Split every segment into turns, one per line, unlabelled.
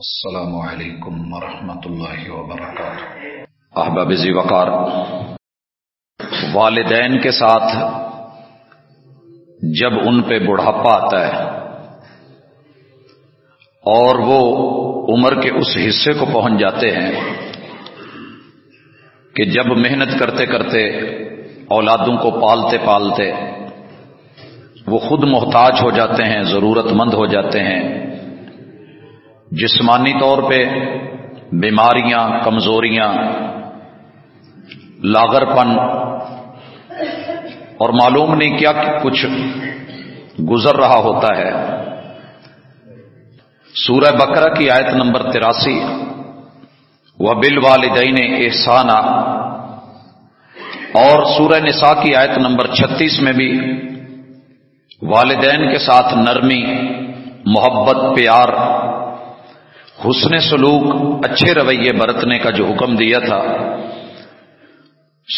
السلام علیکم ورحمۃ اللہ وبرکاتہ
احباب زی وقار، والدین کے ساتھ جب ان پہ بڑھاپا آتا ہے اور وہ عمر کے اس حصے کو پہنچ جاتے ہیں کہ جب محنت کرتے کرتے اولادوں کو پالتے پالتے وہ خود محتاج ہو جاتے ہیں ضرورت مند ہو جاتے ہیں جسمانی طور پہ بیماریاں، کمزوریاں لاغر پن اور معلوم نہیں کیا کہ کچھ گزر رہا ہوتا ہے۔ سورہ بکرا کی آیت نمبر تراسی وہ بل والدین احسانہ اور سورہ نساء کی آیت نمبر چھتیس میں بھی، والدین کے ساتھ نرمی، محبت، پیار حسن سلوک، اچھے رویے برتنے کا جو حکم دیا تھا۔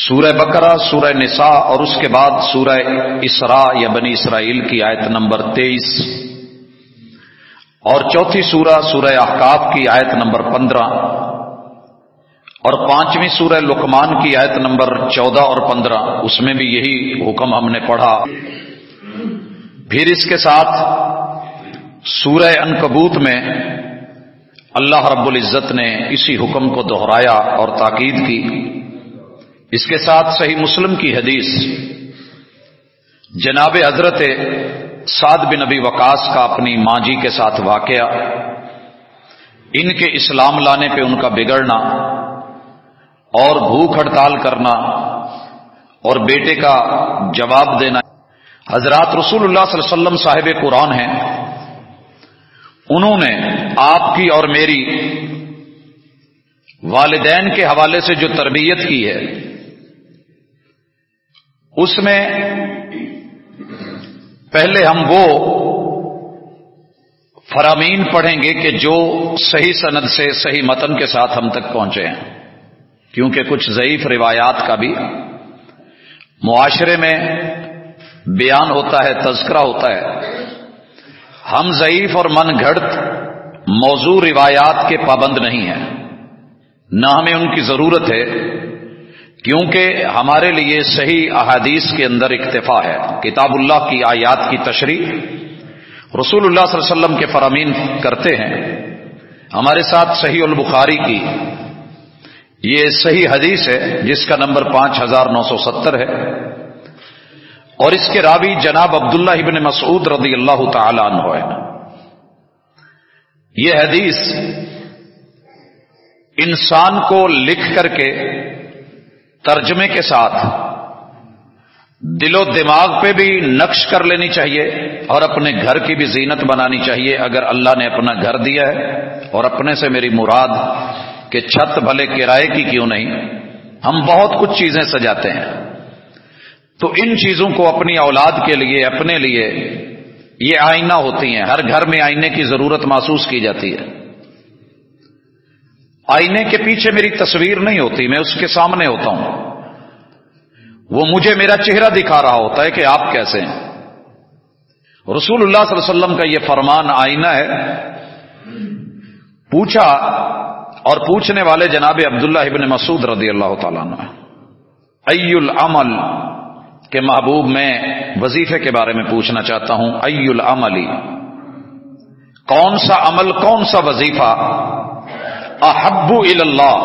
سورہ بقرہ، سورہ نساء اور اس کے بعد سورہ اسراء یا بنی اسرائیل کی آیت نمبر تیئیس۔ اور چوتھی سورہ سورہ احکاف کی آیت نمبر پندرہ۔ اور پانچویں سورہ لکمان کی آیت نمبر چودہ اور پندرہ۔ اس میں بھی یہی حکم ہم نے پڑھا۔ پھر اس کے ساتھ سورہ انکبوت میں اللہ رب العزت نے اسی حکم کو دہرایا اور تاکید کی۔ اس کے ساتھ صحیح مسلم کی حدیث۔ جناب حضرت سعد بن نبی وکاس کا اپنی ماں جی کے ساتھ واقعہ۔ ان کے اسلام لانے پہ ان کا بگڑنا اور بھوک ہڑتال کرنا اور بیٹے کا جواب دینا۔ حضرات رسول اللہ صلی اللہ علیہ وسلم صاحب قرآن ہیں۔ انہوں نے آپ کی اور میری والدین کے حوالے سے جو تربیت کی ہے، اس میں پہلے ہم وہ فرامین پڑھیں گے کہ جو صحیح سند سے صحیح متن کے ساتھ ہم تک پہنچے ہیں۔ کیونکہ کچھ ضعیف روایات کا بھی معاشرے میں بیان ہوتا ہے، تذکرہ ہوتا ہے۔ ہم ضعیف اور من گھڑت موضوع روایات کے پابند نہیں ہیں۔ نہ ہمیں ان کی ضرورت ہے، کیونکہ ہمارے لیے صحیح احادیث کے اندر اکتفا ہے۔ کتاب اللہ کی آیات کی تشریح رسول اللہ صلی اللہ علیہ وسلم کے فرامین کرتے ہیں۔ ہمارے ساتھ صحیح البخاری کی یہ صحیح حدیث ہے، جس کا نمبر پانچ ہزار نو سو ستر ہے۔ اور اس کے راوی جناب عبداللہ ابن مسعود رضی اللہ تعالی عنہ ہے۔ یہ حدیث انسان کو لکھ کر کے ترجمے کے ساتھ دل و دماغ پہ بھی نقش کر لینی چاہیے اور اپنے گھر کی بھی زینت بنانی چاہیے۔ اگر اللہ نے اپنا گھر دیا ہے اور اپنے سے میری مراد کہ چھت بھلے کرائے کی کیوں نہیں؟ ہم بہت کچھ چیزیں سجاتے ہیں۔ تو ان چیزوں کو اپنی اولاد کے لیے، اپنے لیے یہ آئینہ ہوتی ہیں، ہر گھر میں آئینے کی ضرورت محسوس کی جاتی ہے۔ آئینے کے پیچھے میری تصویر نہیں ہوتی، میں اس کے سامنے ہوتا ہوں۔ وہ مجھے میرا چہرہ دکھا رہا ہوتا ہے کہ آپ کیسے ہیں۔ رسول اللہ صلی اللہ علیہ وسلم کا یہ فرمان آئینہ ہے۔ پوچھا اور پوچھنے والے جناب عبداللہ ابن مسعود رضی اللہ تعالیٰ عنہ ای العمل کہ محبوب میں وظیفے کے بارے میں پوچھنا چاہتا ہوں، ای العملی کون سا عمل، کون سا وظیفہ؟ احب اللہ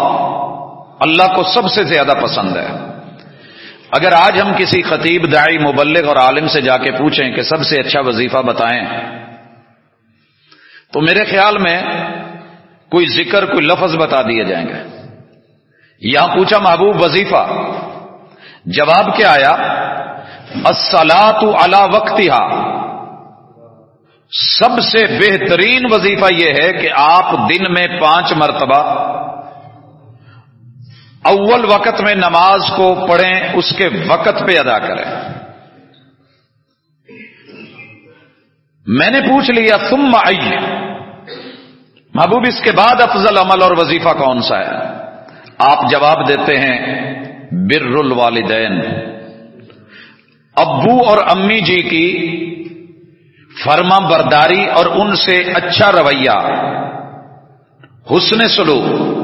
اللہ کو سب سے زیادہ پسند ہے۔ اگر آج ہم کسی خطیب دائی مبلغ اور عالم سے جا کے پوچھیں کہ سب سے اچھا وظیفہ بتائیں، تو میرے خیال میں کوئی ذکر، کوئی لفظ بتا دیے جائیں گے۔ یہاں پوچھا، محبوب، وظیفہ؟ جواب کیا آیا؟ السلاط علا وقتی سب سے بہترین وظیفہ یہ ہے کہ آپ دن میں پانچ مرتبہ اول وقت میں نماز کو پڑھیں، اس کے وقت پہ ادا کریں۔ میں نے پوچھ لیا تم آئیے محبوب، اس کے بعد افضل عمل اور وظیفہ کون سا ہے؟ آپ جواب دیتے ہیں، بر الوالدین۔ ابو اور امی جی کی فرما برداری اور ان سے اچھا رویہ۔ حسن سلوک۔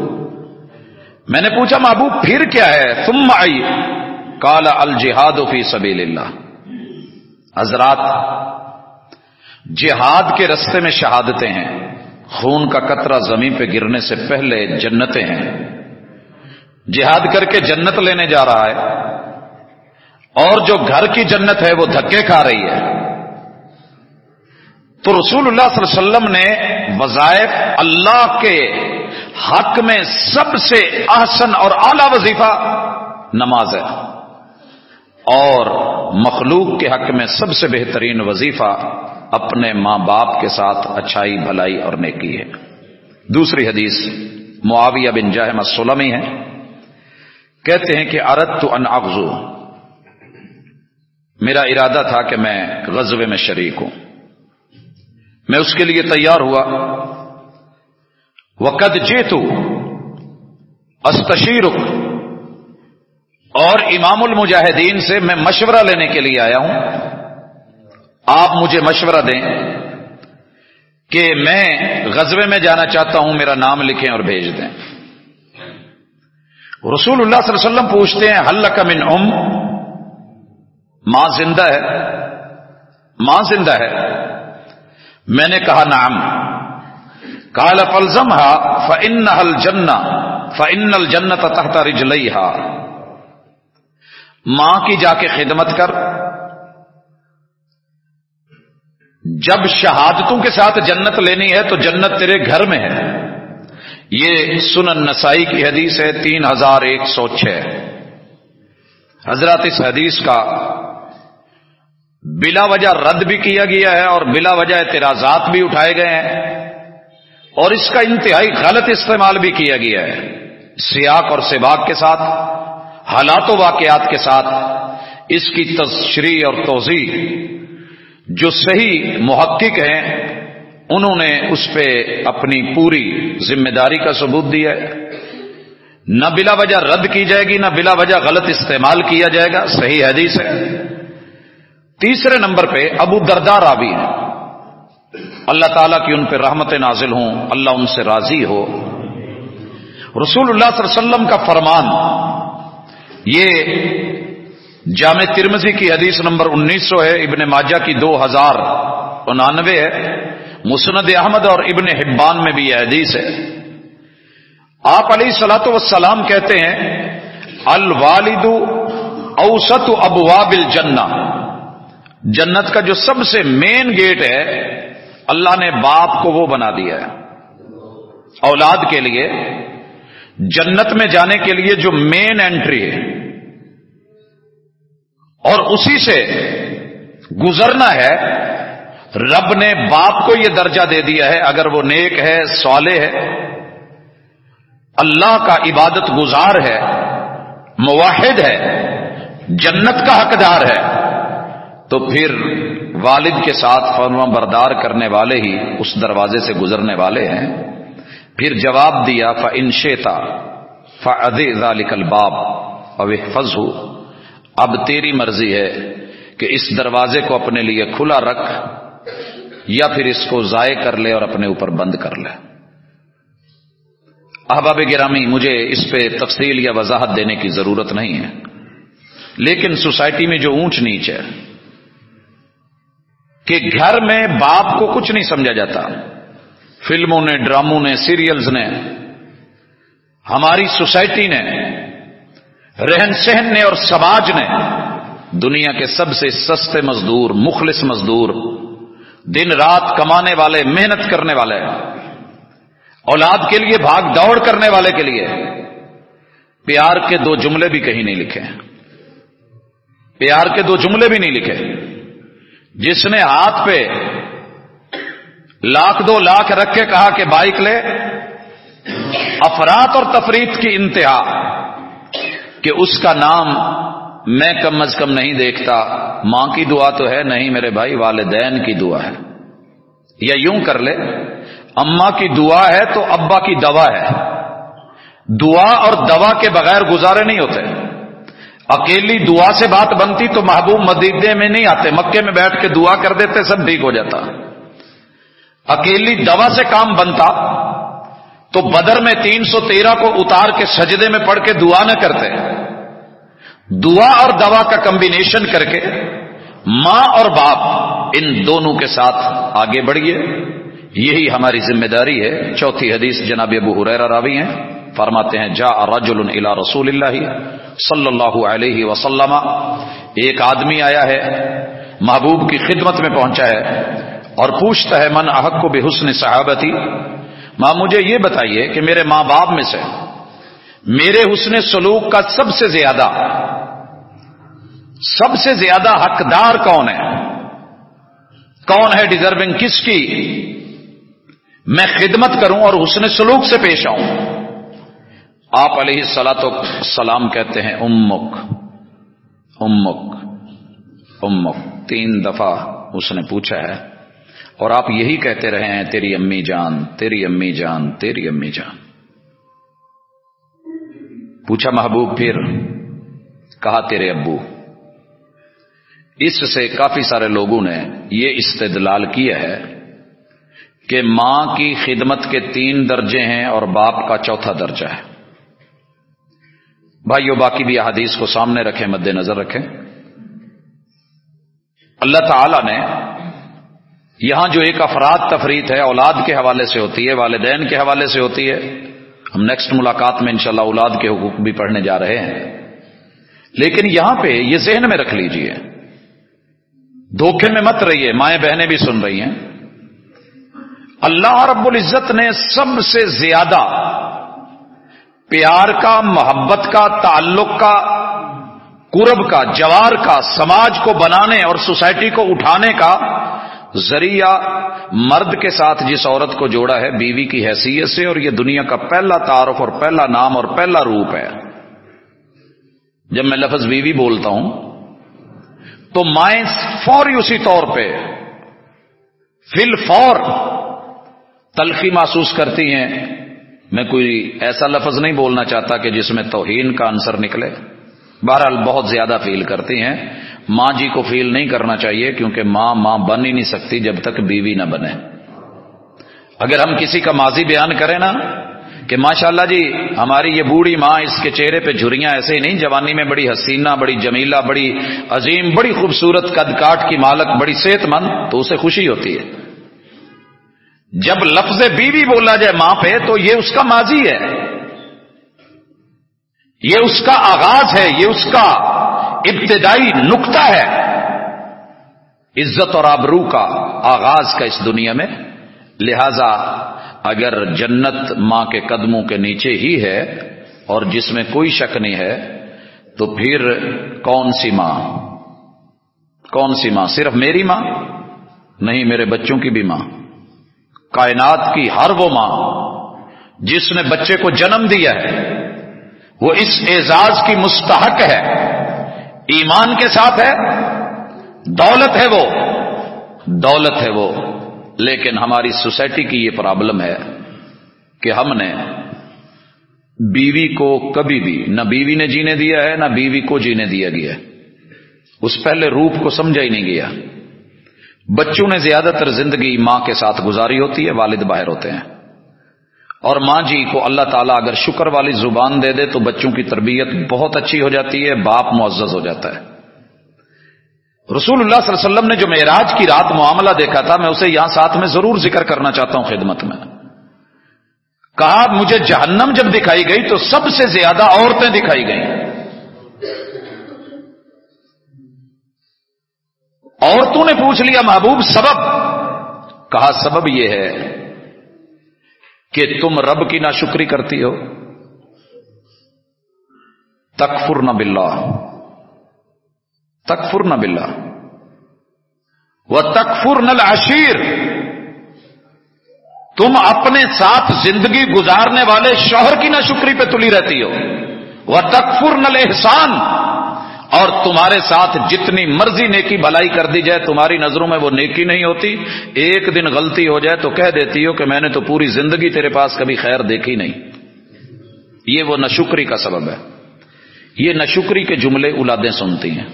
میں نے پوچھا، محبوب، پھر کیا ہے؟ ثم آئی۔ کالا الجہاد فی سبیل اللہ حضرات، جہاد کے رستے میں شہادتیں ہیں۔ خون کا قطرہ زمین پہ گرنے سے پہلے جنتیں ہیں۔ جہاد کر کے جنت لینے جا رہا ہے۔ اور جو گھر کی جنت ہے وہ دھکے کھا رہی ہے۔ تو رسول اللہ صلی اللہ علیہ وسلم نے وظائف اللہ کے حق میں سب سے احسن اور اعلی وظیفہ نماز ہے۔ اور مخلوق کے حق میں سب سے بہترین وظیفہ اپنے ماں باپ کے ساتھ اچھائی، بھلائی اور نیکی ہے۔ دوسری حدیث معاویہ بن جاہم السلمی ہے۔ کہتے ہیں کہ ارد تو ان اغزو۔ میرا ارادہ تھا کہ میں غزوے میں شریک ہوں۔ میں اس کے لیے تیار ہوا۔ وقت جیتو استشیر اور امام المجاہدین سے میں مشورہ لینے کے لیے آیا ہوں۔ آپ مجھے مشورہ دیں کہ میں غزبے میں جانا چاہتا ہوں، میرا نام لکھیں اور بھیج دیں۔ رسول اللہ صلی اللہ علیہ وسلم پوچھتے ہیں حل من ام ماں زندہ ہے؟ ماں زندہ ہے۔ میں نے کہا نام کال فلزم ہا فن جن فن الجنت تحت رجلئی ماں کی جا کے خدمت کر۔ جب شہادتوں کے ساتھ جنت لینی ہے تو جنت تیرے گھر میں ہے۔ یہ سنن نسائی کی حدیث ہے، تین ہزار ایک سو چھ۔ حضرات اس حدیث کا بلا وجہ رد بھی کیا گیا ہے اور بلا وجہ اعتراضات بھی اٹھائے گئے ہیں اور اس کا انتہائی غلط استعمال بھی کیا گیا ہے سیاق اور سباق کے ساتھ، حالات و واقعات کے ساتھ، اس کی تشریح اور توضیح جو صحیح محقق ہیں، انہوں نے اس پہ اپنی پوری ذمہ داری کا ثبوت دیا ہے۔ نہ بلا وجہ رد کی جائے گی، نہ بلا وجہ غلط استعمال کیا جائے گا، صحیح حدیث ہے۔ تیسرے نمبر پہ ابو دردار راوی ہے اللہ تعالیٰ کی ان پہ رحمت نازل ہوں، اللہ ان سے راضی ہو۔ رسول اللہ صلی اللہ علیہ وسلم کا فرمان، یہ جامع ترمزی کی حدیث نمبر انیس سو ہے، ابن ماجہ کی دو ہزار انانوے ہے۔ مسند احمد اور ابن حبان میں بھی یہ حدیث ہے۔ آپ علیہ سلاۃ وسلام کہتے ہیں الوالد اوسط ابواب الجنہ۔ جنت کا جو سب سے مین گیٹ ہے، اللہ نے باپ کو وہ بنا دیا ہے۔ اولاد کے لیے، جنت میں جانے کے لیے جو مین انٹری ہے۔ اور اسی سے گزرنا ہے، رب نے باپ کو یہ درجہ دے دیا ہے، اگر وہ نیک ہے سوالے ہے۔ اللہ کا عبادت گزار ہے مواحد ہے، جنت کا حقدار ہے۔ تو پھر والد کے ساتھ فرما بردار کرنے والے ہی اس دروازے سے گزرنے والے ہیں۔ پھر جواب دیا ف انشیتا فعد ذالک الباب او فض اب تیری مرضی ہے کہ اس دروازے کو اپنے لیے کھلا رکھ یا پھر اس کو ضائع کر لے اور اپنے اوپر بند کر لے۔ احباب گرامی، مجھے اس پہ تفصیل یا وضاحت دینے کی ضرورت نہیں ہے، لیکن سوسائٹی میں جو اونچ نیچ ہے کہ گھر میں باپ کو کچھ نہیں سمجھا جاتا۔ فلموں نے، ڈراموں نے، سیریلز نے، ہماری سوسائٹی نے، رہن سہن نے اور سماج نے، دنیا کے سب سے سستے مزدور، مخلص مزدور، دن رات کمانے والے، محنت کرنے والے، اولاد کے لیے بھاگ دوڑ کرنے والے کے لیے۔ پیار کے دو جملے بھی کہیں نہیں لکھے۔ پیار کے دو جملے بھی نہیں لکھے۔ جس نے ہاتھ پہ لاکھ دو لاکھ رکھ کے کہا کہ بائک لے، افراد اور تفریح کی انتہا کہ اس کا نام میں کم از کم نہیں دیکھتا۔ ماں کی دعا تو ہے، نہیں میرے بھائی، والدین کی دعا ہے۔ یا یوں کر لے اما کی دعا ہے تو ابا کی دوا ہے۔ دعا اور دوا کے بغیر گزارے نہیں ہوتے۔ اکیلی دعا سے بات بنتی تو محبوب مدیدے میں نہیں آتے، مکے میں بیٹھ کے دعا کر دیتے، سب ٹھیک ہو جاتا۔ اکیلی دوا سے کام بنتا تو بدر میں تین سو تیرہ کو اتار کے سجدے میں پڑھ کے دعا نہ کرتے۔ دعا اور دوا کا کمبینیشن کر کے ماں اور باپ ان دونوں کے ساتھ آگے بڑھیے یہی ہماری ذمہ داری ہے۔ چوتھی حدیث جناب ابو حریرہ راوی ہیں۔ فرماتے ہیں جا رجل الى رسول اللہ صلی اللہ علیہ وسلم۔ ایک آدمی آیا ہے، محبوب کی خدمت میں پہنچا ہے اور پوچھتا ہے، من احق کو بے حسن صحابتی؟ ماں، مجھے یہ بتائیے کہ میرے ماں باپ میں سے میرے حسن سلوک کا سب سے زیادہ، سب سے زیادہ حقدار کون ہے؟ کون ہے ڈیزرونگ کس کی؟ میں خدمت کروں اور حسن سلوک سے پیش آؤں۔ آپ علیہ سلا تو سلام کہتے ہیں امک امک امک۔ تین دفعہ اس نے پوچھا ہے، اور آپ یہی کہتے رہے ہیں، تیری امی جان، تیری امی جان، تیری امی جان۔ پوچھا محبوب پھر، کہا تیرے ابو، اس سے کافی سارے لوگوں نے یہ استدلال کیا ہے کہ ماں کی خدمت کے تین درجے ہیں اور باپ کا چوتھا درجہ ہے۔ بھائیو، باقی بھی احادیث کو سامنے رکھیں، مد نظر رکھیں۔ اللہ تعالی نے یہاں جو ایک افراد تفریح ہے، اولاد کے حوالے سے ہوتی ہے، والدین کے حوالے سے ہوتی ہے۔ ہم نیکسٹ ملاقات میں انشاءاللہ اولاد کے حقوق بھی پڑھنے جا رہے ہیں۔ لیکن یہاں پہ یہ ذہن میں رکھ لیجیے۔ دھوکے میں مت رہیے، مائیں بہنیں بھی سن رہی ہیں۔ اللہ رب العزت نے سب سے زیادہ پیار کا، محبت کا، تعلق کا، قرب کا، جوار کا، سماج کو بنانے اور سوسائٹی کو اٹھانے کا ذریعہ مرد کے ساتھ جس عورت کو جوڑا ہے، بیوی کی حیثیت سے اور یہ دنیا کا پہلا تعارف اور پہلا نام اور پہلا روپ ہے۔ جب میں لفظ بیوی بولتا ہوں، تو مائیں فوری اسی طور پہ فل فور تلخی محسوس کرتی ہیں۔ میں کوئی ایسا لفظ نہیں بولنا چاہتا کہ جس میں توہین کا انصر نکلے۔ بہرحال بہت زیادہ فیل کرتی ہیں۔ ماں جی کو فیل نہیں کرنا چاہیے کیونکہ ماں ماں بن ہی نہیں سکتی جب تک بیوی نہ بنے۔ اگر ہم کسی کا ماضی بیان کریں نا کہ ماشاء اللہ جی ہماری یہ بوڑھی ماں اس کے چہرے پہ جھریاں ایسے ہی نہیں، جوانی میں بڑی حسینہ، بڑی جمیلہ، بڑی عظیم، بڑی خوبصورت قد کاٹ کی مالک، بڑی صحت مند، تو اسے خوشی ہوتی ہے۔ جب لفظ بیوی بولا جائے ماں پہ تو یہ اس کا ماضی ہے۔ یہ اس کا آغاز ہے، یہ اس کا ابتدائی نقطہ ہے۔ عزت اور آبرو کا آغاز کا اس دنیا میں۔ لہذا اگر جنت ماں کے قدموں کے نیچے ہی ہے اور جس میں کوئی شک نہیں ہے، تو پھر کون سی ماں؟ کون سی ماں؟ صرف میری ماں، نہیں میرے بچوں کی بھی ماں۔ کائنات کی ہر وہ ماں جس نے بچے کو جنم دیا ہے، وہ اس اعزاز کی مستحق ہے۔ ایمان کے ساتھ ہے، دولت ہے وہ۔ دولت ہے وہ۔ لیکن ہماری سوسائٹی کی یہ پرابلم ہے کہ ہم نے بیوی کو کبھی بھی، نہ بیوی نے جینے دیا ہے، نہ بیوی کو جینے دیا گیا اس پہلے روپ کو سمجھا ہی نہیں گیا۔ بچوں نے زیادہ تر زندگی ماں کے ساتھ گزاری ہوتی ہے، والد باہر ہوتے ہیں۔ اور ماں جی کو اللہ تعالیٰ اگر شکر والی زبان دے دے تو بچوں کی تربیت بہت اچھی ہو جاتی ہے، باپ معزز ہو جاتا ہے۔ رسول اللہ صلی اللہ علیہ وسلم نے جو معراج کی رات معاملہ دیکھا تھا، میں اسے یہاں ساتھ میں ضرور ذکر کرنا چاہتا ہوں خدمت میں۔ کہا، مجھے جہنم جب دکھائی گئی تو سب سے زیادہ عورتیں دکھائی گئیں۔ عورتوں نے پوچھ لیا، محبوب، سبب؟ کہا، سبب یہ ہے کہ تم رب کی ناشکری کرتی ہو۔ تکفر نہ بلا تکفر نہ بلا وہ تکفر نل عشیر تم اپنے ساتھ زندگی گزارنے والے شوہر کی ناشکری پہ تلی رہتی ہو۔ وہ تکفر نل احسان اور تمہارے ساتھ جتنی مرضی نیکی بھلائی کر دی جائے، تمہاری نظروں میں وہ نیکی نہیں ہوتی۔ ایک دن غلطی ہو جائے تو کہہ دیتی ہو کہ میں نے تو پوری زندگی تیرے پاس کبھی خیر دیکھی نہیں۔ یہ وہ نشکری کا سبب ہے۔ یہ نشکری کے جملے اولادیں سنتی ہیں۔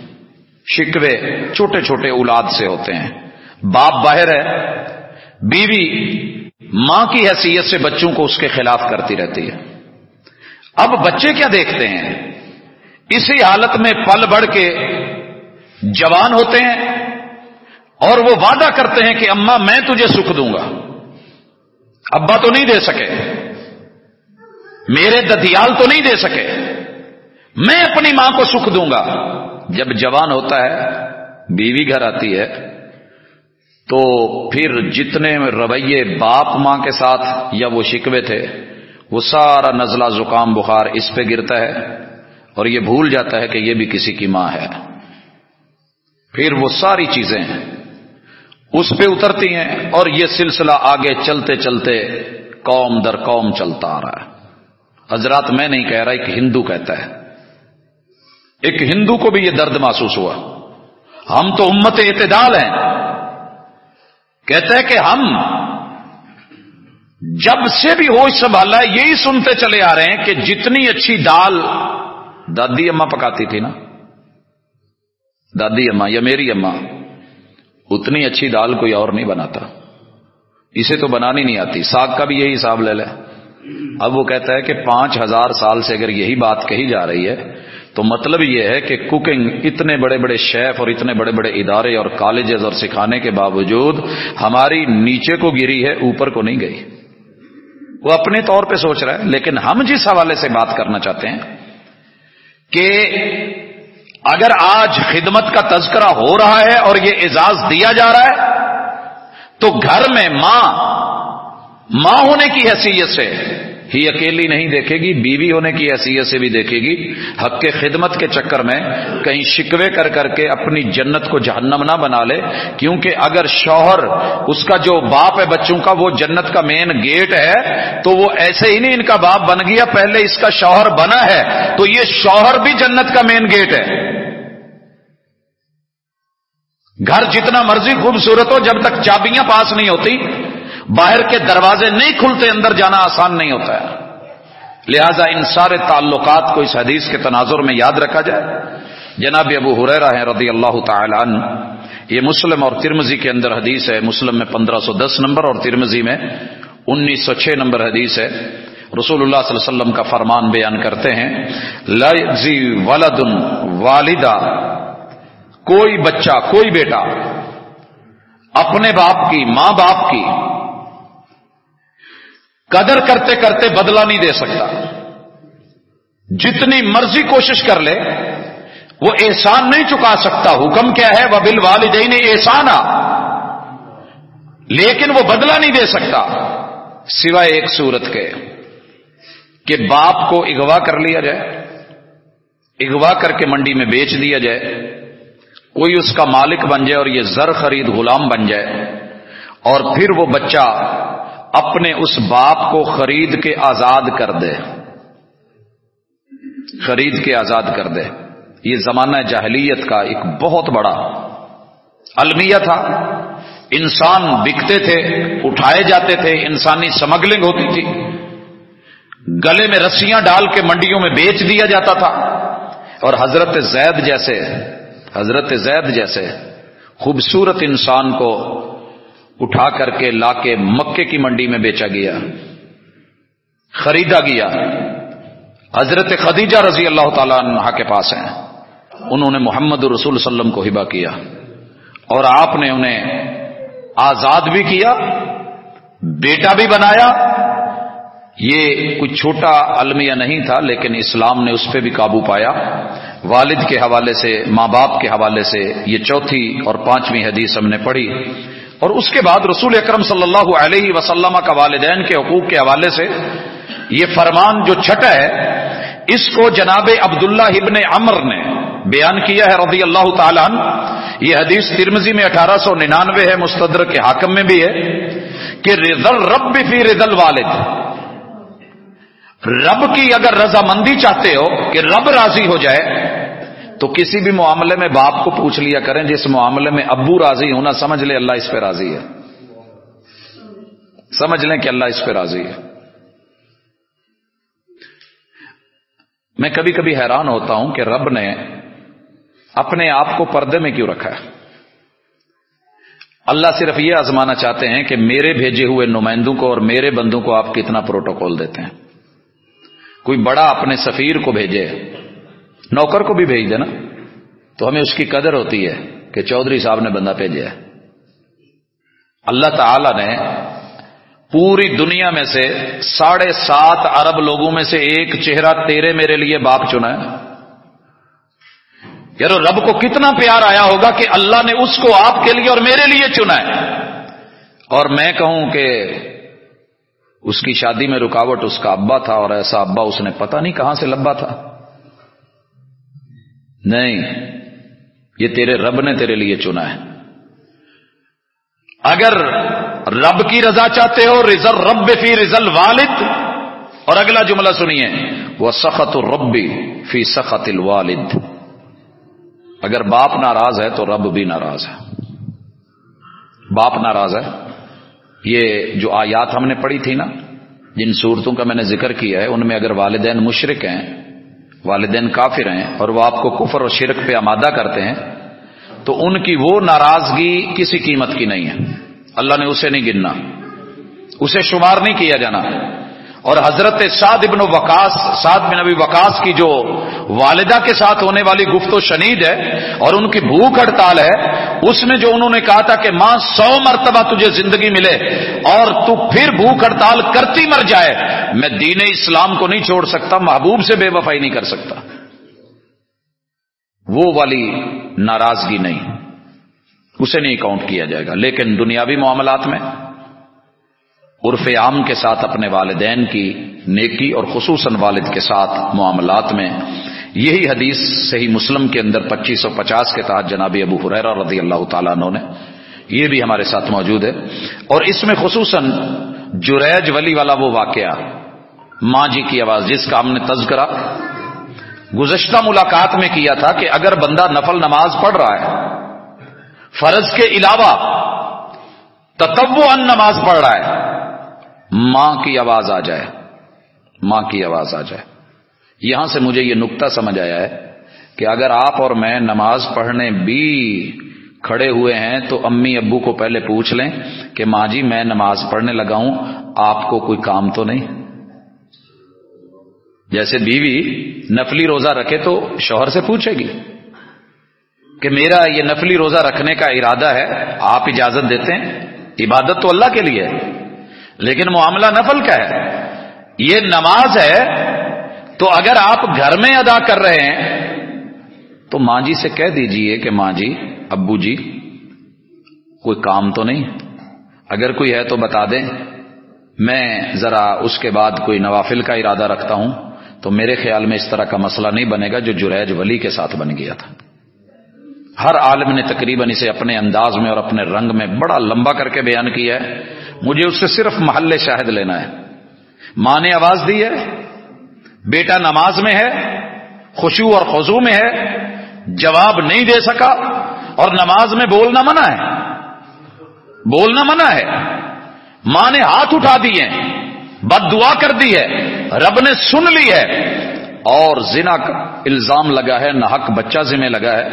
شکوے چھوٹے چھوٹے اولاد سے ہوتے ہیں۔ باپ باہر ہے، بیوی ماں کی حیثیت سے بچوں کو اس کے خلاف کرتی رہتی ہے۔ اب بچے کیا دیکھتے ہیں؟ اسی حالت میں پل بڑھ کے جوان ہوتے ہیں اور وہ وعدہ کرتے ہیں کہ اما میں تجھے سکھ دوں گا۔ ابا تو نہیں دے سکے۔ میرے ددیال تو نہیں دے سکے۔ میں اپنی ماں کو سکھ دوں گا۔ جب جوان ہوتا ہے، بیوی گھر آتی ہے، تو پھر جتنے رویے باپ ماں کے ساتھ یا وہ شکوے تھے، وہ سارا نزلہ زکام بخار اس پہ گرتا ہے۔ اور یہ بھول جاتا ہے کہ یہ بھی کسی کی ماں ہے۔ پھر وہ ساری چیزیں اس پہ اترتی ہیں اور یہ سلسلہ آگے چلتے چلتے قوم در قوم چلتا آ رہا ہے۔ حضرات میں نہیں کہہ رہا، ایک ہندو کہتا ہے۔ ایک ہندو کو بھی یہ درد محسوس ہوا۔ ہم تو امت اعتدال ہیں۔ کہتے ہیں کہ ہم جب سے بھی ہوش سنبھالا ہے، یہی سنتے چلے آ رہے ہیں کہ جتنی اچھی دال دادی اما پکاتی تھی نا۔ دادی اما یا میری اما، اتنی اچھی دال کوئی اور نہیں بناتا۔ اسے تو بنانی نہیں آتی، ساگ کا بھی یہی حساب لے لے۔ اب وہ کہتا ہے کہ پانچ ہزار سال سے اگر یہی بات کہی جا رہی ہے، تو مطلب یہ ہے کہ کوکنگ اتنے بڑے بڑے شیف اور اتنے بڑے بڑے ادارے اور کالجز اور سکھانے کے باوجود ہماری نیچے کو گری ہے، اوپر کو نہیں گئی۔ وہ اپنے طور پہ سوچ رہا ہے، لیکن ہم جس حوالے سے بات کرنا چاہتے ہیں کہ اگر آج خدمت کا تذکرہ ہو رہا ہے اور یہ اعزاز دیا جا رہا ہے، تو گھر میں ماں ماں ہونے کی حیثیت سے ہی اکیلی نہیں دیکھے گی، بیوی ہونے کی حیثیت سے بھی دیکھے گی۔ حق کے خدمت کے چکر میں کہیں شکوے کر کر کے اپنی جنت کو جہنم نہ بنا لے، کیونکہ اگر شوہر اس کا جو باپ ہے بچوں کا، وہ جنت کا مین گیٹ ہے، تو وہ ایسے ہی نہیں ان کا باپ بن گیا، پہلے اس کا شوہر بنا ہے، تو یہ شوہر بھی جنت کا مین گیٹ ہے۔ گھر جتنا مرضی خوبصورت ہو، جب تک چابیاں پاس نہیں ہوتی باہر کے دروازے نہیں کھلتے، اندر جانا آسان نہیں ہوتا ہے۔ لہذا ان سارے تعلقات کو اس حدیث کے تناظر میں یاد رکھا جائے۔ جناب ابو حریرا ہے رضی اللہ تعالی عنہ، یہ مسلم اور ترمزی کے اندر حدیث ہے۔ مسلم میں پندرہ سو دس نمبر اور ترمزی میں انیس سو چھ نمبر حدیث ہے۔ رسول اللہ صلی اللہ علیہ وسلم کا فرمان بیان کرتے ہیں لزی ولد والدہ، کوئی بچہ، کوئی بیٹا، اپنے باپ کی، ماں باپ کی قدر کرتے کرتے بدلہ نہیں دے سکتا۔ جتنی مرضی کوشش کر لے، وہ احسان نہیں چکا سکتا۔ حکم کیا ہے؟ وہ بل والدین احسان آ لیکن وہ بدلہ نہیں دے سکتا۔ سوائے ایک صورت کے کہ باپ کو اغوا کر لیا جائے، اغوا کر کے منڈی میں بیچ دیا جائے، کوئی اس کا مالک بن جائے اور یہ زر خرید غلام بن جائے، اور پھر وہ بچہ اپنے اس باپ کو خرید کے آزاد کر دے۔ خرید کے آزاد کر دے۔ یہ زمانہ جاہلیت کا ایک بہت بڑا المیہ تھا۔ انسان بکتے تھے، اٹھائے جاتے تھے، انسانی سمگلنگ ہوتی تھی۔ گلے میں رسیاں ڈال کے منڈیوں میں بیچ دیا جاتا تھا۔ اور حضرت زید جیسے، حضرت زید جیسے خوبصورت انسان کو اٹھا کر کے لا کے مکے کی منڈی میں بیچا گیا، خریدا گیا۔ حضرت خدیجہ رضی اللہ تعالی عنہ کے پاس ہیں۔ انہوں نے محمد رسول وسلم کو ہبا کیا۔ اور آپ نے انہیں آزاد بھی کیا، بیٹا بھی بنایا۔ یہ کچھ چھوٹا المیہ نہیں تھا، لیکن اسلام نے اس پہ بھی قابو پایا۔ والد کے حوالے سے، ماں باپ کے حوالے سے یہ چوتھی اور پانچویں حدیث ہم نے پڑھی۔ اور اس کے بعد رسول اکرم صلی اللہ علیہ وسلم کا والدین کے حقوق کے حوالے سے یہ فرمان جو چھٹا ہے، اس کو جناب عبداللہ ابن امر نے بیان کیا ہے رضی اللہ تعالی عنہ۔ یہ حدیث ترمزی میں اٹھارہ سو ننانوے ہے مستدر کے حاکم میں بھی ہے کہ رضل رب فی رضل والد رب کی اگر رضامندی چاہتے ہو کہ رب راضی ہو جائے تو کسی بھی معاملے میں باپ کو پوچھ لیا کریں جس معاملے میں ابو راضی ہونا سمجھ لے اللہ اس پہ راضی ہے۔ سمجھ لیں کہ اللہ اس پہ راضی ہے۔ میں کبھی کبھی حیران ہوتا ہوں کہ رب نے اپنے آپ کو پردے میں کیوں رکھا ہے؟ اللہ صرف یہ آزمانا چاہتے ہیں کہ میرے بھیجے ہوئے نمائندوں کو اور میرے بندوں کو آپ کتنا پروٹوکول دیتے ہیں۔ کوئی بڑا اپنے سفیر کو بھیجے۔ نوکر کو بھی بھیج دے نا تو ہمیں اس کی قدر ہوتی ہے کہ چودھری صاحب نے بندہ بھیجا ہے۔ اللہ تعالی نے پوری دنیا میں سے ساڑھے سات ارب لوگوں میں سے ایک چہرہ تیرے میرے لیے باپ چنا ہے۔ یار رب کو کتنا پیار آیا ہوگا کہ اللہ نے اس کو آپ کے لیے اور میرے لیے چنا ہے۔ اور میں کہوں کہ اس کی شادی میں رکاوٹ اس کا ابا تھا اور ایسا ابا اس نے پتہ نہیں کہاں سے لبا تھا۔ نہیں، یہ تیرے رب نے تیرے لیے چنا ہے۔ اگر رب کی رضا چاہتے ہو، رزل رب فی رزل والد۔ اور اگلا جملہ سنیے، وہ سخت ربی فی سخت الوالد۔ اگر باپ ناراض ہے تو رب بھی ناراض ہے۔ باپ ناراض ہے، یہ جو آیات ہم نے پڑھی تھی نا، جن صورتوں کا میں نے ذکر کیا ہے، ان میں اگر والدین مشرق ہیں والدین کافر ہیں اور وہ آپ کو کفر اور شرک پہ آمادہ کرتے ہیں، تو ان کی وہ ناراضگی کسی قیمت کی نہیں ہے۔ اللہ نے اسے نہیں گننا۔ اسے شمار نہیں کیا جانا۔ اور حضرت سعد ابن وکاس سعد بن ابی وکاس کی جو والدہ کے ساتھ ہونے والی گفت و شنید ہے اور ان کی بھوک ہڑتال ہے، اس میں جو انہوں نے کہا تھا کہ ماں سو مرتبہ تجھے زندگی ملے اور تو پھر بھوک ہڑتال کرتی مر جائے، میں دین اسلام کو نہیں چھوڑ سکتا، محبوب سے بے وفائی نہیں کر سکتا۔ وہ والی ناراضگی نہیں، اسے نہیں کاؤنٹ کیا جائے گا، لیکن دنیاوی معاملات میں عرف عام کے ساتھ اپنے والدین کی نیکی اور خصوصاً والد کے ساتھ معاملات میں۔ یہی حدیث صحیح مسلم کے اندر پچیس سو پچاس کے تحت جناب ابو حریرا رضی اللہ تعالیٰ عنہ نے۔ یہ بھی ہمارے ساتھ موجود ہے۔ اور اس میں خصوصاً جریج ولی والا وہ واقعہ، ماں جی کی آواز، جس کا ہم نے تذکرہ گزشتہ ملاقات میں کیا تھا کہ اگر بندہ نفل نماز پڑھ رہا ہے، فرض کے علاوہ تتو ان نماز پڑھ رہا ہے ماں کی آواز آ جائے۔ ماں کی آواز آ جائے۔ یہاں سے مجھے یہ نقطہ سمجھ آیا ہے کہ اگر آپ اور میں نماز پڑھنے بھی کھڑے ہوئے ہیں تو امی ابو کو پہلے پوچھ لیں کہ ماں جی میں نماز پڑھنے لگا ہوں، آپ کو کوئی کام تو نہیں؟ جیسے بیوی نفلی روزہ رکھے تو شوہر سے پوچھے گی کہ میرا یہ نفلی روزہ رکھنے کا ارادہ ہے، آپ اجازت دیتے ہیں؟ عبادت تو اللہ کے لیے ہے۔ لیکن معاملہ نفل کا ہے۔ یہ نماز ہے تو اگر آپ گھر میں ادا کر رہے ہیں، تو ماں جی سے کہہ دیجیے کہ ماں جی ابو جی کوئی کام تو نہیں۔ اگر کوئی ہے تو بتا دیں۔ میں ذرا اس کے بعد کوئی نوافل کا ارادہ رکھتا ہوں۔ تو میرے خیال میں اس طرح کا مسئلہ نہیں بنے گا جو جریج ولی کے ساتھ بن گیا تھا۔ ہر عالم نے تقریباً اسے اپنے انداز میں اور اپنے رنگ میں بڑا لمبا کر کے بیان کیا ہے۔ مجھے اس سے صرف محلے شاہد لینا ہے۔ ماں نے آواز دی ہے، بیٹا نماز میں ہے خوشو اور خزو میں ہے، جواب نہیں دے سکا اور نماز میں بولنا منع ہے بولنا منع ہے ماں نے ہاتھ اٹھا دیے، بد دعا کر دی ہے، رب نے سن لی ہے۔ اور زنا کا الزام لگا ہے، نہ بچہ ذمہ لگا ہے۔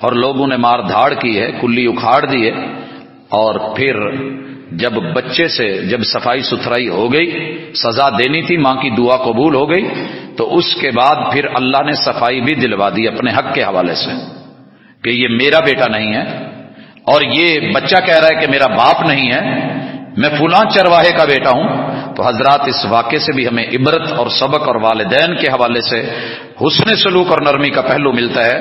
اور لوگوں نے مار دھاڑ کی ہے، کلی اکھاڑ دی ہے۔ اور پھر جب بچے سے جب صفائی ستھرائی ہو گئی، سزا دینی تھی، ماں کی دعا قبول ہو گئی، تو اس کے بعد پھر اللہ نے صفائی بھی دلوا دی اپنے حق کے حوالے سے کہ یہ میرا بیٹا نہیں ہے اور یہ بچہ کہہ رہا ہے کہ میرا باپ نہیں ہے، میں فلاں چرواہے کا بیٹا ہوں۔ تو حضرات اس واقعے سے بھی ہمیں عبرت اور سبق اور والدین کے حوالے سے حسن سلوک اور نرمی کا پہلو ملتا ہے۔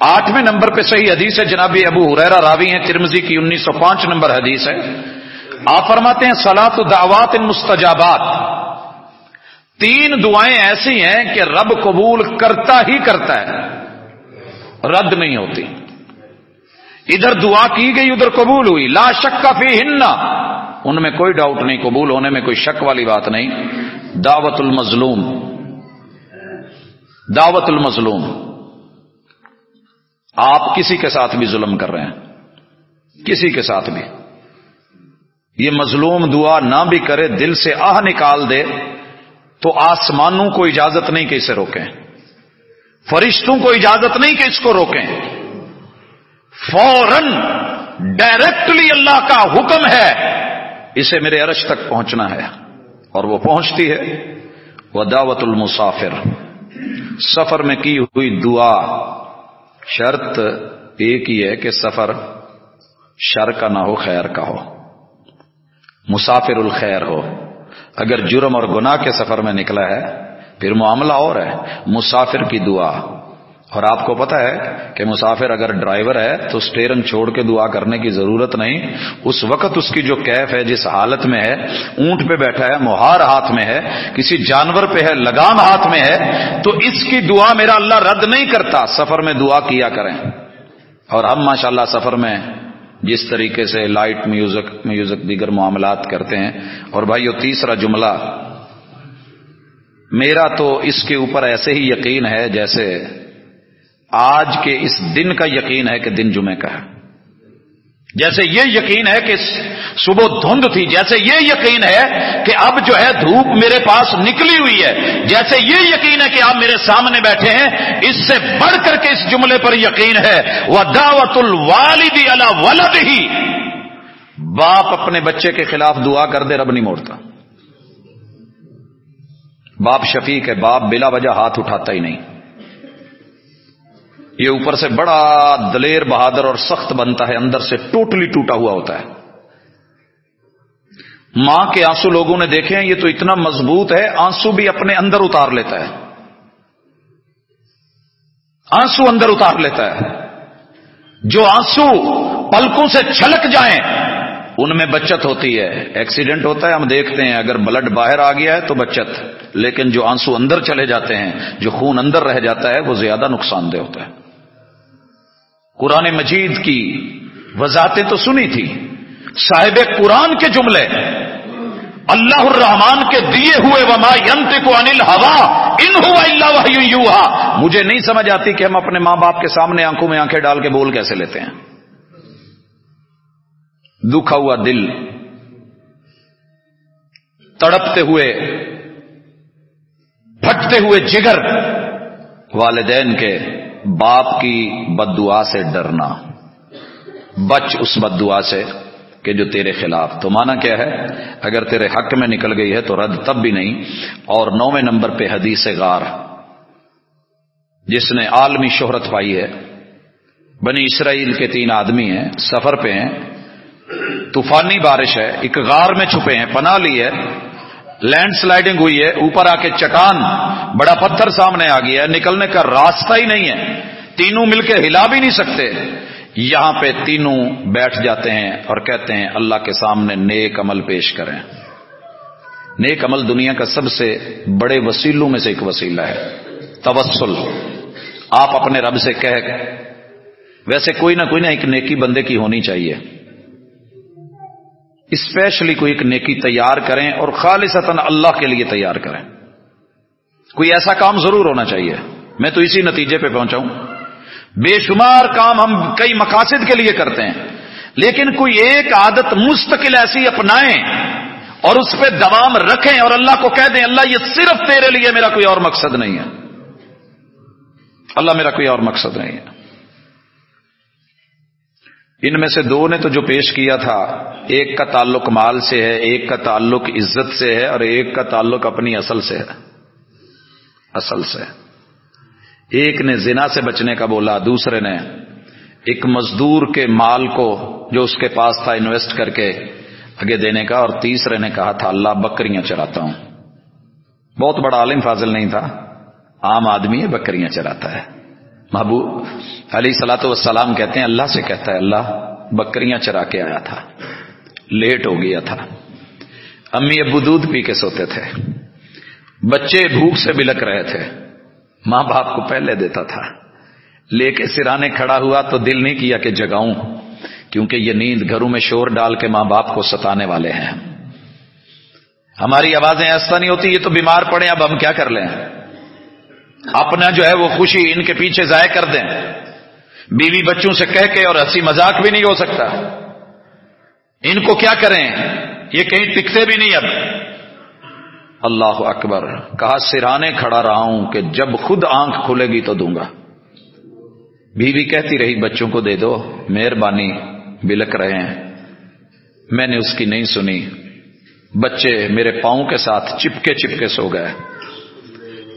آٹھویں نمبر پہ صحیح حدیث ہے، جناب ابو حریرا راوی ہیں ترمزی کی انیس سو پانچ نمبر حدیث ہے۔ آپ فرماتے ہیں سلاط دعوات مستجابات تین دعائیں ایسی ہیں کہ رب قبول کرتا ہی کرتا ہے۔ رد نہیں ہوتی۔ ادھر دعا کی گئی، ادھر قبول ہوئی۔ لا شک کا فی ہننا ان میں کوئی ڈاؤٹ نہیں، قبول ہونے میں کوئی شک والی بات نہیں۔ دعوت المظلوم۔ دعوت المظلوم۔ آپ کسی کے ساتھ بھی ظلم کر رہے ہیں۔ کسی کے ساتھ بھی۔ یہ مظلوم دعا نہ بھی کرے، دل سے آہ نکال دے، تو آسمانوں کو اجازت نہیں کہ اسے روکیں۔ فرشتوں کو اجازت نہیں کہ اس کو روکیں۔ فوراً ڈائریکٹلی اللہ کا حکم ہے، اسے میرے عرش تک پہنچنا ہے۔ اور وہ پہنچتی ہے۔ وہ دعوت المسافر۔ سفر میں کی ہوئی دعا شرط ایک ہی ہے کہ سفر شر کا نہ ہو، خیر کا ہو۔ مسافر الخیر ہو۔ اگر جرم اور گناہ کے سفر میں نکلا ہے، پھر معاملہ اور ہے۔ مسافر کی دعا۔ اور آپ کو پتا ہے کہ مسافر اگر ڈرائیور ہے، تو اسٹیئرنگ چھوڑ کے دعا کرنے کی ضرورت نہیں۔ اس وقت اس کی جو کیف ہے، جس حالت میں ہے، اونٹ پہ بیٹھا ہے، مہار ہاتھ میں ہے، کسی جانور پہ ہے لگام ہاتھ میں ہے، تو اس کی دعا میرا اللہ رد نہیں کرتا۔ سفر میں دعا کیا کریں۔ اور ہم ماشاءاللہ سفر میں جس طریقے سے لائٹ میوزک میوزک دیگر معاملات کرتے ہیں۔ اور بھائی تیسرا جملہ، میرا تو اس کے اوپر ایسے ہی یقین ہے جیسے آج کے اس دن کا یقین ہے کہ دن جمعے کا ہے۔ جیسے یہ یقین ہے کہ صبح دھند تھی، جیسے یہ یقین ہے کہ اب جو ہے دھوپ میرے پاس نکلی ہوئی ہے، جیسے یہ یقین ہے کہ آپ میرے سامنے بیٹھے ہیں، اس سے بڑھ کر کے اس جملے پر یقین ہے۔ وہ دعوت الوالدی اللہ ولد ہی باپ اپنے بچے کے خلاف دعا کر دے، رب نہیں موڑتا۔ باپ شفیق ہے، باپ بلا وجہ ہاتھ اٹھاتا ہی نہیں۔ یہ اوپر سے بڑا دلیر بہادر اور سخت بنتا ہے، اندر سے ٹوٹلی ٹوٹا ہوا ہوتا ہے۔ ماں کے آنسو لوگوں نے دیکھے ہیں، یہ تو اتنا مضبوط ہے، آنسو بھی اپنے اندر اتار لیتا ہے۔ آنسو اندر اتار لیتا ہے۔ جو آنسو پلکوں سے چھلک جائیں، ان میں بچت ہوتی ہے۔ ایکسیڈنٹ ہوتا ہے، ہم دیکھتے ہیں، اگر بلڈ باہر آ گیا ہے تو بچت۔ لیکن جو آنسو اندر چلے جاتے ہیں، جو خون اندر رہ جاتا ہے، وہ زیادہ نقصان دہ ہوتا ہے۔ قرآن مجید کی وضاحتیں تو سنی تھی۔ صاحب قرآن کے جملے، اللہ الرحمان کے دیے ہوئے وما ینت کو انل ہوا ان ہوا اللہ مجھے نہیں سمجھ آتی کہ ہم اپنے ماں باپ کے سامنے آنکھوں میں آنکھیں ڈال کے بول کیسے لیتے ہیں۔ دکھا ہوا دل، تڑپتے ہوئے پھٹتے ہوئے جگر والدین کے باپ کی بد دعا سے ڈرنا۔ بچ اس بد دعا سے کہ جو تیرے خلاف۔ تو مانا کیا ہے؟ اگر تیرے حق میں نکل گئی ہے تو رد تب بھی نہیں۔ اور نویں نمبر پہ حدیث غار۔ جس نے عالمی شہرت پائی ہے۔ بنی اسرائیل کے تین آدمی ہیں، سفر پہ ہیں۔ طوفانی بارش ہے، ایک غار میں چھپے ہیں، پناہ لی ہے۔ لینڈ سلائڈنگ ہوئی ہے، اوپر آ کے چٹان، بڑا پتھر سامنے آ گیا ہے، نکلنے کا راستہ ہی نہیں ہے۔ تینوں مل کے ہلا بھی نہیں سکتے۔ یہاں پہ تینوں بیٹھ جاتے ہیں اور کہتے ہیں، اللہ کے سامنے نیک عمل پیش کریں۔ نیک عمل دنیا کا سب سے بڑے وسیلوں میں سے ایک وسیلہ ہے۔ توسل۔ آپ اپنے رب سے کہہ، ویسے کوئی نہ کوئی نہ ایک نیکی بندے کی ہونی چاہیے۔ اسپیشلی کوئی ایک نیکی تیار کریں اور خالص اللہ کے لیے تیار کریں۔ کوئی ایسا کام ضرور ہونا چاہیے۔ میں تو اسی نتیجے پہ پہنچا ہوں بے شمار کام ہم کئی مقاصد کے لیے کرتے ہیں۔ لیکن کوئی ایک عادت مستقل ایسی اپنائیں اور اس پہ دوام رکھیں اور اللہ کو کہہ دیں، اللہ یہ صرف تیرے لیے میرا کوئی اور مقصد نہیں ہے۔ اللہ میرا کوئی اور مقصد نہیں ہے۔ ان میں سے دو نے تو جو پیش کیا تھا، ایک کا تعلق مال سے ہے، ایک کا تعلق عزت سے ہے، اور ایک کا تعلق اپنی اصل سے ہے۔ اصل سے۔ ایک نے زنا سے بچنے کا بولا، دوسرے نے ایک مزدور کے مال کو جو اس کے پاس تھا انویسٹ کر کے آگے دینے کا، اور تیسرے نے کہا تھا، اللہ بکریاں چراتا ہوں۔ بہت بڑا عالم فاضل نہیں تھا، عام آدمی ہے، بکریاں چراتا ہے۔ محبوب علی سلاۃ والسلام کہتے ہیں، اللہ سے کہتا ہے، اللہ بکریاں چرا کے آیا تھا، لیٹ ہو گیا تھا۔ امی ابو دودھ پی کے سوتے تھے، بچے بھوک سے بلک رہے تھے۔ ماں باپ کو پہلے دیتا تھا۔ لے کے سرانے کھڑا ہوا تو دل نہیں کیا کہ جگاؤں، کیونکہ یہ نیند گھروں میں شور ڈال کے ماں باپ کو ستانے والے ہیں۔ ہماری آوازیں ایسا نہیں ہوتی، یہ تو بیمار پڑے، اب ہم کیا کر لیں؟ اپنا جو ہے وہ خوشی ان کے پیچھے ضائع کر دیں۔ بیوی بچوں سے کہہ کے اور ہنسی مذاق بھی نہیں ہو سکتا۔ ان کو کیا کریں؟ یہ کہیں ٹکتے بھی نہیں اب۔ اللہ اکبر۔ کہا، سرانے کھڑا رہا ہوں کہ جب خود آنکھ کھلے گی تو دوں گا۔ بیوی کہتی رہی، بچوں کو دے دو۔ مہربانی، بلک رہے ہیں۔ میں نے اس کی نہیں سنی۔ بچے میرے پاؤں کے ساتھ چپکے چپکے سو گئے۔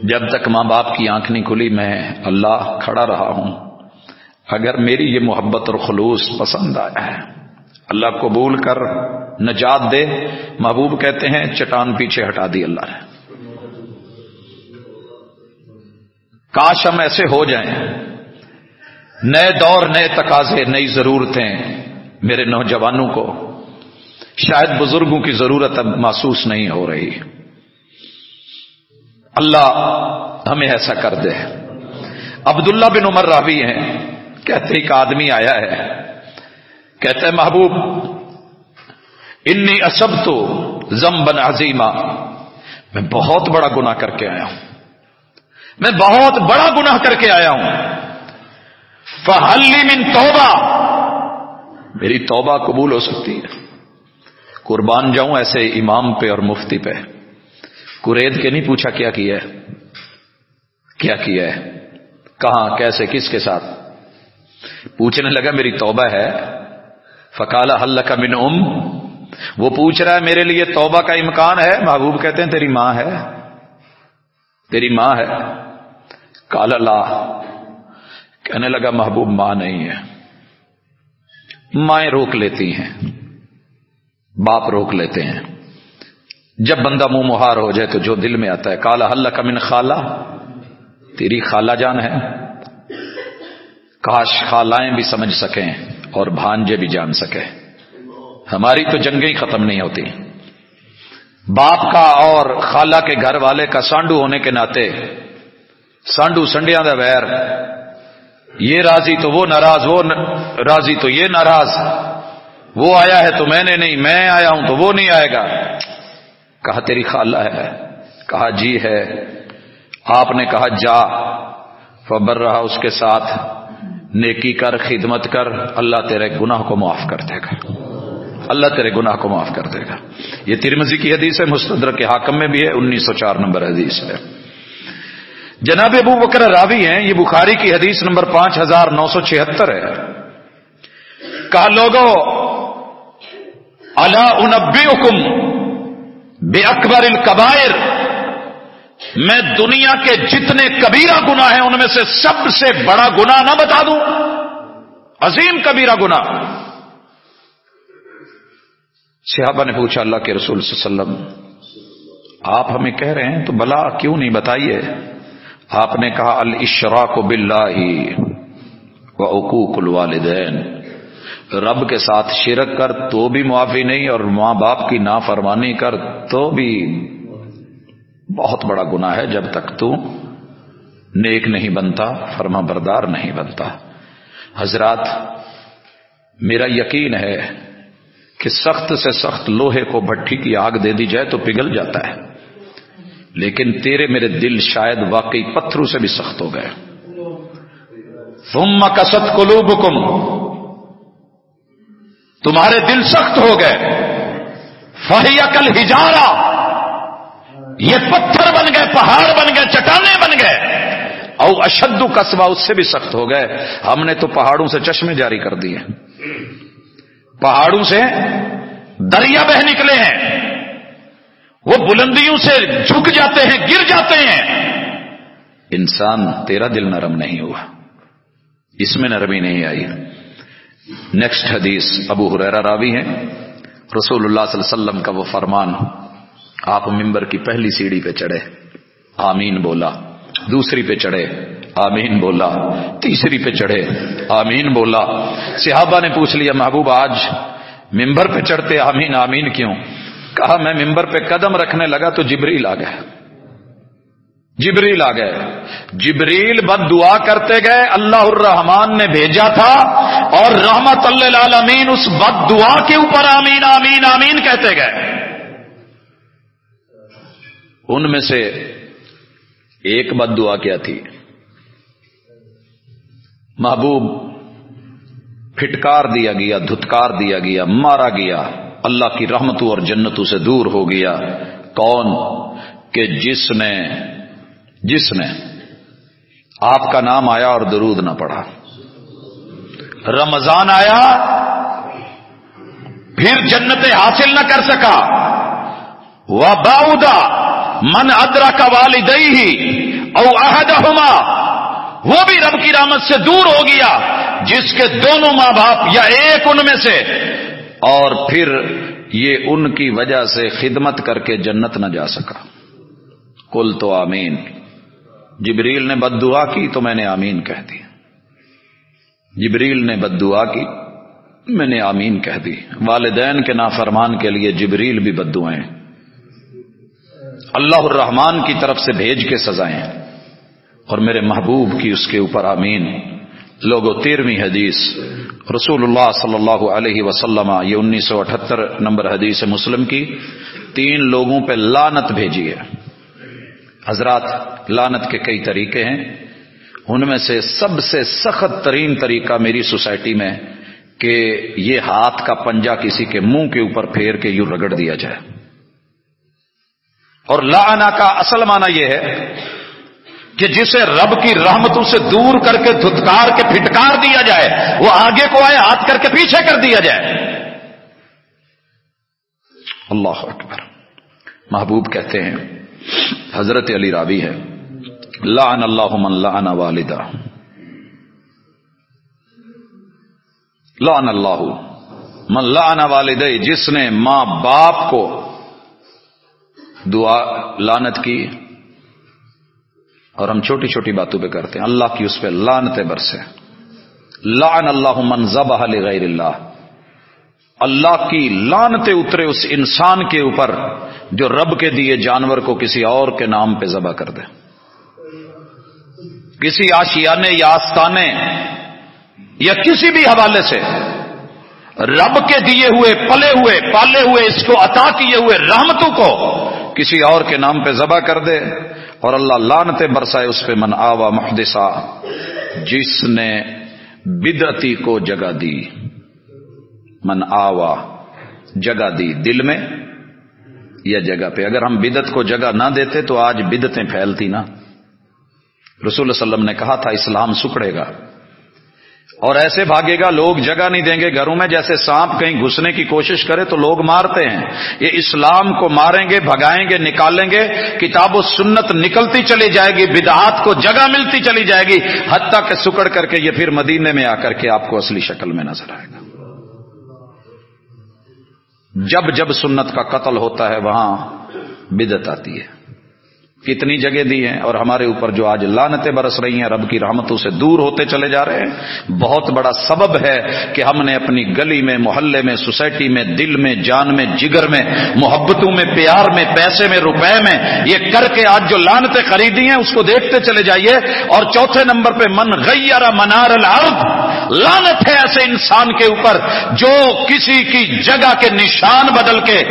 جب تک ماں باپ کی آنکھ نہیں کھلی، میں اللہ کھڑا رہا ہوں۔ اگر میری یہ محبت اور خلوص پسند آیا ہے اللہ قبول کر نجات دے۔ محبوب کہتے ہیں، چٹان پیچھے ہٹا دی اللہ نے۔ کاش ہم ایسے ہو جائیں۔ نئے دور، نئے تقاضے، نئی ضرورتیں میرے نوجوانوں کو۔ شاید بزرگوں کی ضرورت اب محسوس نہیں ہو رہی۔ اللہ ہمیں ایسا کر دے۔ عبداللہ بن عمر راوی ہیں۔ کہتے ایک آدمی آیا ہے۔ کہتے ہیں محبوب، انی اسب تو زم بن عظیمہ میں بہت بڑا گنا کر کے آیا ہوں۔ میں بہت بڑا گناہ کر کے آیا ہوں۔ فہلی من توبہ۔ میری توبہ قبول ہو سکتی ہے۔ قربان جاؤں ایسے امام پہ اور مفتی پہ۔ قرید کے نہیں پوچھا کیا کیا ہے؟ کیا کیا ہے؟ کہاں، کیسے، کس کے ساتھ؟ پوچھنے لگا میری توبہ ہے۔ فکالا حل کا من ام؟ وہ پوچھ رہا ہے میرے لیے توبہ کا امکان ہے؟ محبوب کہتے ہیں تیری ماں ہے۔ تیری ماں ہے۔ کالا لا۔ کہنے لگا محبوب ماں نہیں ہے۔ مائیں روک لیتی ہیں۔ باپ روک لیتے ہیں۔ جب بندہ منہ مہار ہو جائے تو جو دل میں آتا ہے کالا حل کا من خالہ تیری خالہ جان ہے۔ کاش خالائیں بھی سمجھ سکیں اور بھانجے بھی جان سکیں۔ ہماری تو جنگیں ہی ختم نہیں ہوتی۔ باپ کا اور خالہ کے گھر والے کا سانڈو ہونے کے ناطے سانڈو سنڈیاں دا ویر۔ یہ راضی تو وہ ناراض، وہ راضی تو یہ ناراض۔ وہ آیا ہے تو میں نے نہیں، میں آیا ہوں تو وہ نہیں آئے گا۔ کہا تیری خالہ ہے، کہا جی ہے۔ آپ نے کہا جا۔ فبر رہا اس کے ساتھ۔ نیکی کر، خدمت کر۔ اللہ تیرے گناہ کو معاف کر دے گا۔ اللہ تیرے گناہ کو معاف کر دے گا۔ یہ ترمزی کی حدیث ہے، مستدر کے حاکم میں بھی ہے، انیس سو چار نمبر حدیث ہے۔ جناب ابو بکر راوی ہیں، یہ بخاری کی حدیث نمبر پانچ ہزار نو سو چھہتر ہے۔ کہا، لوگوں اللہ انبی حکم بے اکبر القبائر۔ میں دنیا کے جتنے کبیرہ گنا ہیں ان میں سے سب سے بڑا گنا نہ بتا دوں۔ عظیم کبیرہ گنا صحابہ نے پوچھا اللہ کے رسول صلی اللہ علیہ وسلم، آپ ہمیں کہہ رہے ہیں تو بلا کیوں نہیں بتائیے؟ آپ نے کہا الاشراک باللہ و حقوق الوالدین۔ رب کے ساتھ شرک کر تو بھی معافی نہیں اور ماں باپ کی نافرمانی کر تو بھی بہت بڑا گنا ہے جب تک تو نیک نہیں بنتا، فرما بردار نہیں بنتا۔ حضرات، میرا یقین ہے کہ سخت سے سخت لوہے کو بھٹی کی آگ دے دی جائے تو پگھل جاتا ہے۔ لیکن تیرے میرے دل شاید واقعی پتھروں سے بھی سخت ہو گئے۔ ثم کست قلوبکم۔ تمہارے دل سخت ہو گئے۔ فہی کل ہجارا یہ پتھر بن گئے، پہاڑ بن گئے چٹانے بن گئے۔ او اشد قصبہ اس سے بھی سخت ہو گئے۔ ہم نے تو پہاڑوں سے چشمے جاری کر دیے۔ پہاڑوں سے دریا بہ نکلے ہیں۔ وہ بلندیوں سے جھک جاتے ہیں، گر جاتے ہیں۔ انسان تیرا دل نرم نہیں ہوا۔ اس میں نرمی نہیں آئی۔ نیکسٹ حدیث ابو حریرا راوی ہیں رسول اللہ صلی اللہ علیہ وسلم کا وہ فرمان، آپ ممبر کی پہلی سیڑھی پہ چڑھے۔ آمین بولا۔ دوسری پہ چڑھے۔ آمین بولا۔ تیسری پہ چڑھے۔ آمین بولا۔ صحابہ نے پوچھ لیا، محبوب آج ممبر پہ چڑھتے آمین آمین کیوں؟ کہا، میں ممبر پہ قدم رکھنے لگا تو جبریل آ گئے جبریل آ گئے۔ جبریل بد دعا کرتے گئے، اللہ الرحمان نے بھیجا تھا اور رحمت اللہ امین اس بد دعا کے اوپر آمین آمین آمین کہتے گئے۔ ان میں سے ایک بد دعا کیا تھی؟ محبوب پھٹکار دیا گیا، دھتکار دیا گیا، مارا گیا۔ اللہ کی رحمتوں اور جنتوں سے دور ہو گیا۔ کون؟ کہ جس نے جس نے آپ کا نام آیا اور درود نہ پڑا رمضان آیا، پھر جنت حاصل نہ کر سکا۔ وہ باؤدا من ادرا کا والدئی ہی او عہدہما وہ بھی رب کی رحمت سے دور ہو گیا، جس کے دونوں ماں باپ یا ایک ان میں سے۔ اور پھر یہ ان کی وجہ سے خدمت کر کے جنت نہ جا سکا۔ کل تو آمین۔ جبریل نے بد دعا کی تو میں نے آمین کہہ دی۔ جبریل نے بد دعا کی، میں نے آمین کہہ دی۔ والدین کے نافرمان کے لیے جبریل بھی بد دعائیں اللہ الرحمان کی طرف سے بھیج کے سزائیں۔ اور میرے محبوب کی اس کے اوپر آمین۔ لوگو تیرہویں حدیث۔ رسول اللہ صلی اللہ علیہ وسلم، یہ انیس سو اٹھہتر نمبر حدیث مسلم کی، تین لوگوں پہ لانت بھیجی ہے۔ حضرات لانت کے کئی طریقے ہیں۔ ان میں سے سب سے سخت ترین طریقہ میری سوسائٹی میں کہ یہ ہاتھ کا پنجا کسی کے منہ کے اوپر پھیر کے یوں رگڑ دیا جائے۔ اور لانا کا اصل معنی یہ ہے کہ جسے رب کی رحمتوں سے دور کر کے دھتکار کے پھٹکار دیا جائے، وہ آگے کو آئے، ہاتھ کر کے پیچھے کر دیا جائے۔ اللہ اکبر۔ محبوب کہتے ہیں حضرت علی رابی ہے لعن اللہ من لعن والدہ۔ لعن اللہ من لعن والدہ، جس نے ماں باپ کو دعا لانت کی۔ اور ہم چھوٹی چھوٹی باتوں پہ کرتے ہیں۔ اللہ کی اس پہ لانت برسے۔ لعن اللہ من ذبح لغیر اللہ۔ اللہ کی لانتے اترے اس انسان کے اوپر۔ جو رب کے دیے جانور کو کسی اور کے نام پہ ذبح کر دے۔ کسی آشیانے یا آستانے یا کسی بھی حوالے سے رب کے دیے ہوئے، پلے ہوئے، پالے ہوئے، اس کو عطا کیے ہوئے رحمتوں کو کسی اور کے نام پہ ذبح کر دے۔ اور اللہ لانتے برسائے اس پہ من آوا محدثہ جس نے بدعتی کو جگہ دی۔ من آوا جگہ دی دل میں۔ یا جگہ پہ۔ اگر ہم بدت کو جگہ نہ دیتے تو آج بدتیں پھیلتی نا۔ رسول اللہ وسلم نے کہا تھا، اسلام سکڑے گا۔ اور ایسے بھاگے گا، لوگ جگہ نہیں دیں گے۔ گھروں میں جیسے سانپ کہیں گھسنے کی کوشش کرے تو لوگ مارتے ہیں۔ یہ اسلام کو ماریں گے، بھگائیں گے، نکالیں گے۔ کتاب و سنت نکلتی چلی جائے گی، بدعات کو جگہ ملتی چلی جائے گی۔ حتیٰ کہ سکڑ کر کے یہ پھر مدینے میں آ کر کے آپ کو اصلی شکل میں نظر آئے گا۔ جب جب سنت کا قتل ہوتا ہے وہاں بدت آتی ہے۔ کتنی جگہ دی ہیں اور ہمارے اوپر جو آج لانتیں برس رہی ہیں، رب کی رحمتوں سے دور ہوتے چلے جا رہے ہیں۔ بہت بڑا سبب ہے کہ ہم نے اپنی گلی میں، محلے میں، سوسائٹی میں، دل میں، جان میں، جگر میں، محبتوں میں، پیار میں، پیسے میں، روپے میں، یہ کر کے آج جو لانتیں خریدی ہیں، اس کو دیکھتے چلے جائیے۔ اور چوتھے نمبر پہ، من غیر منار الارض لانت ہے ایسے انسان کے اوپر جو کسی کی جگہ کے نشان بدل کے،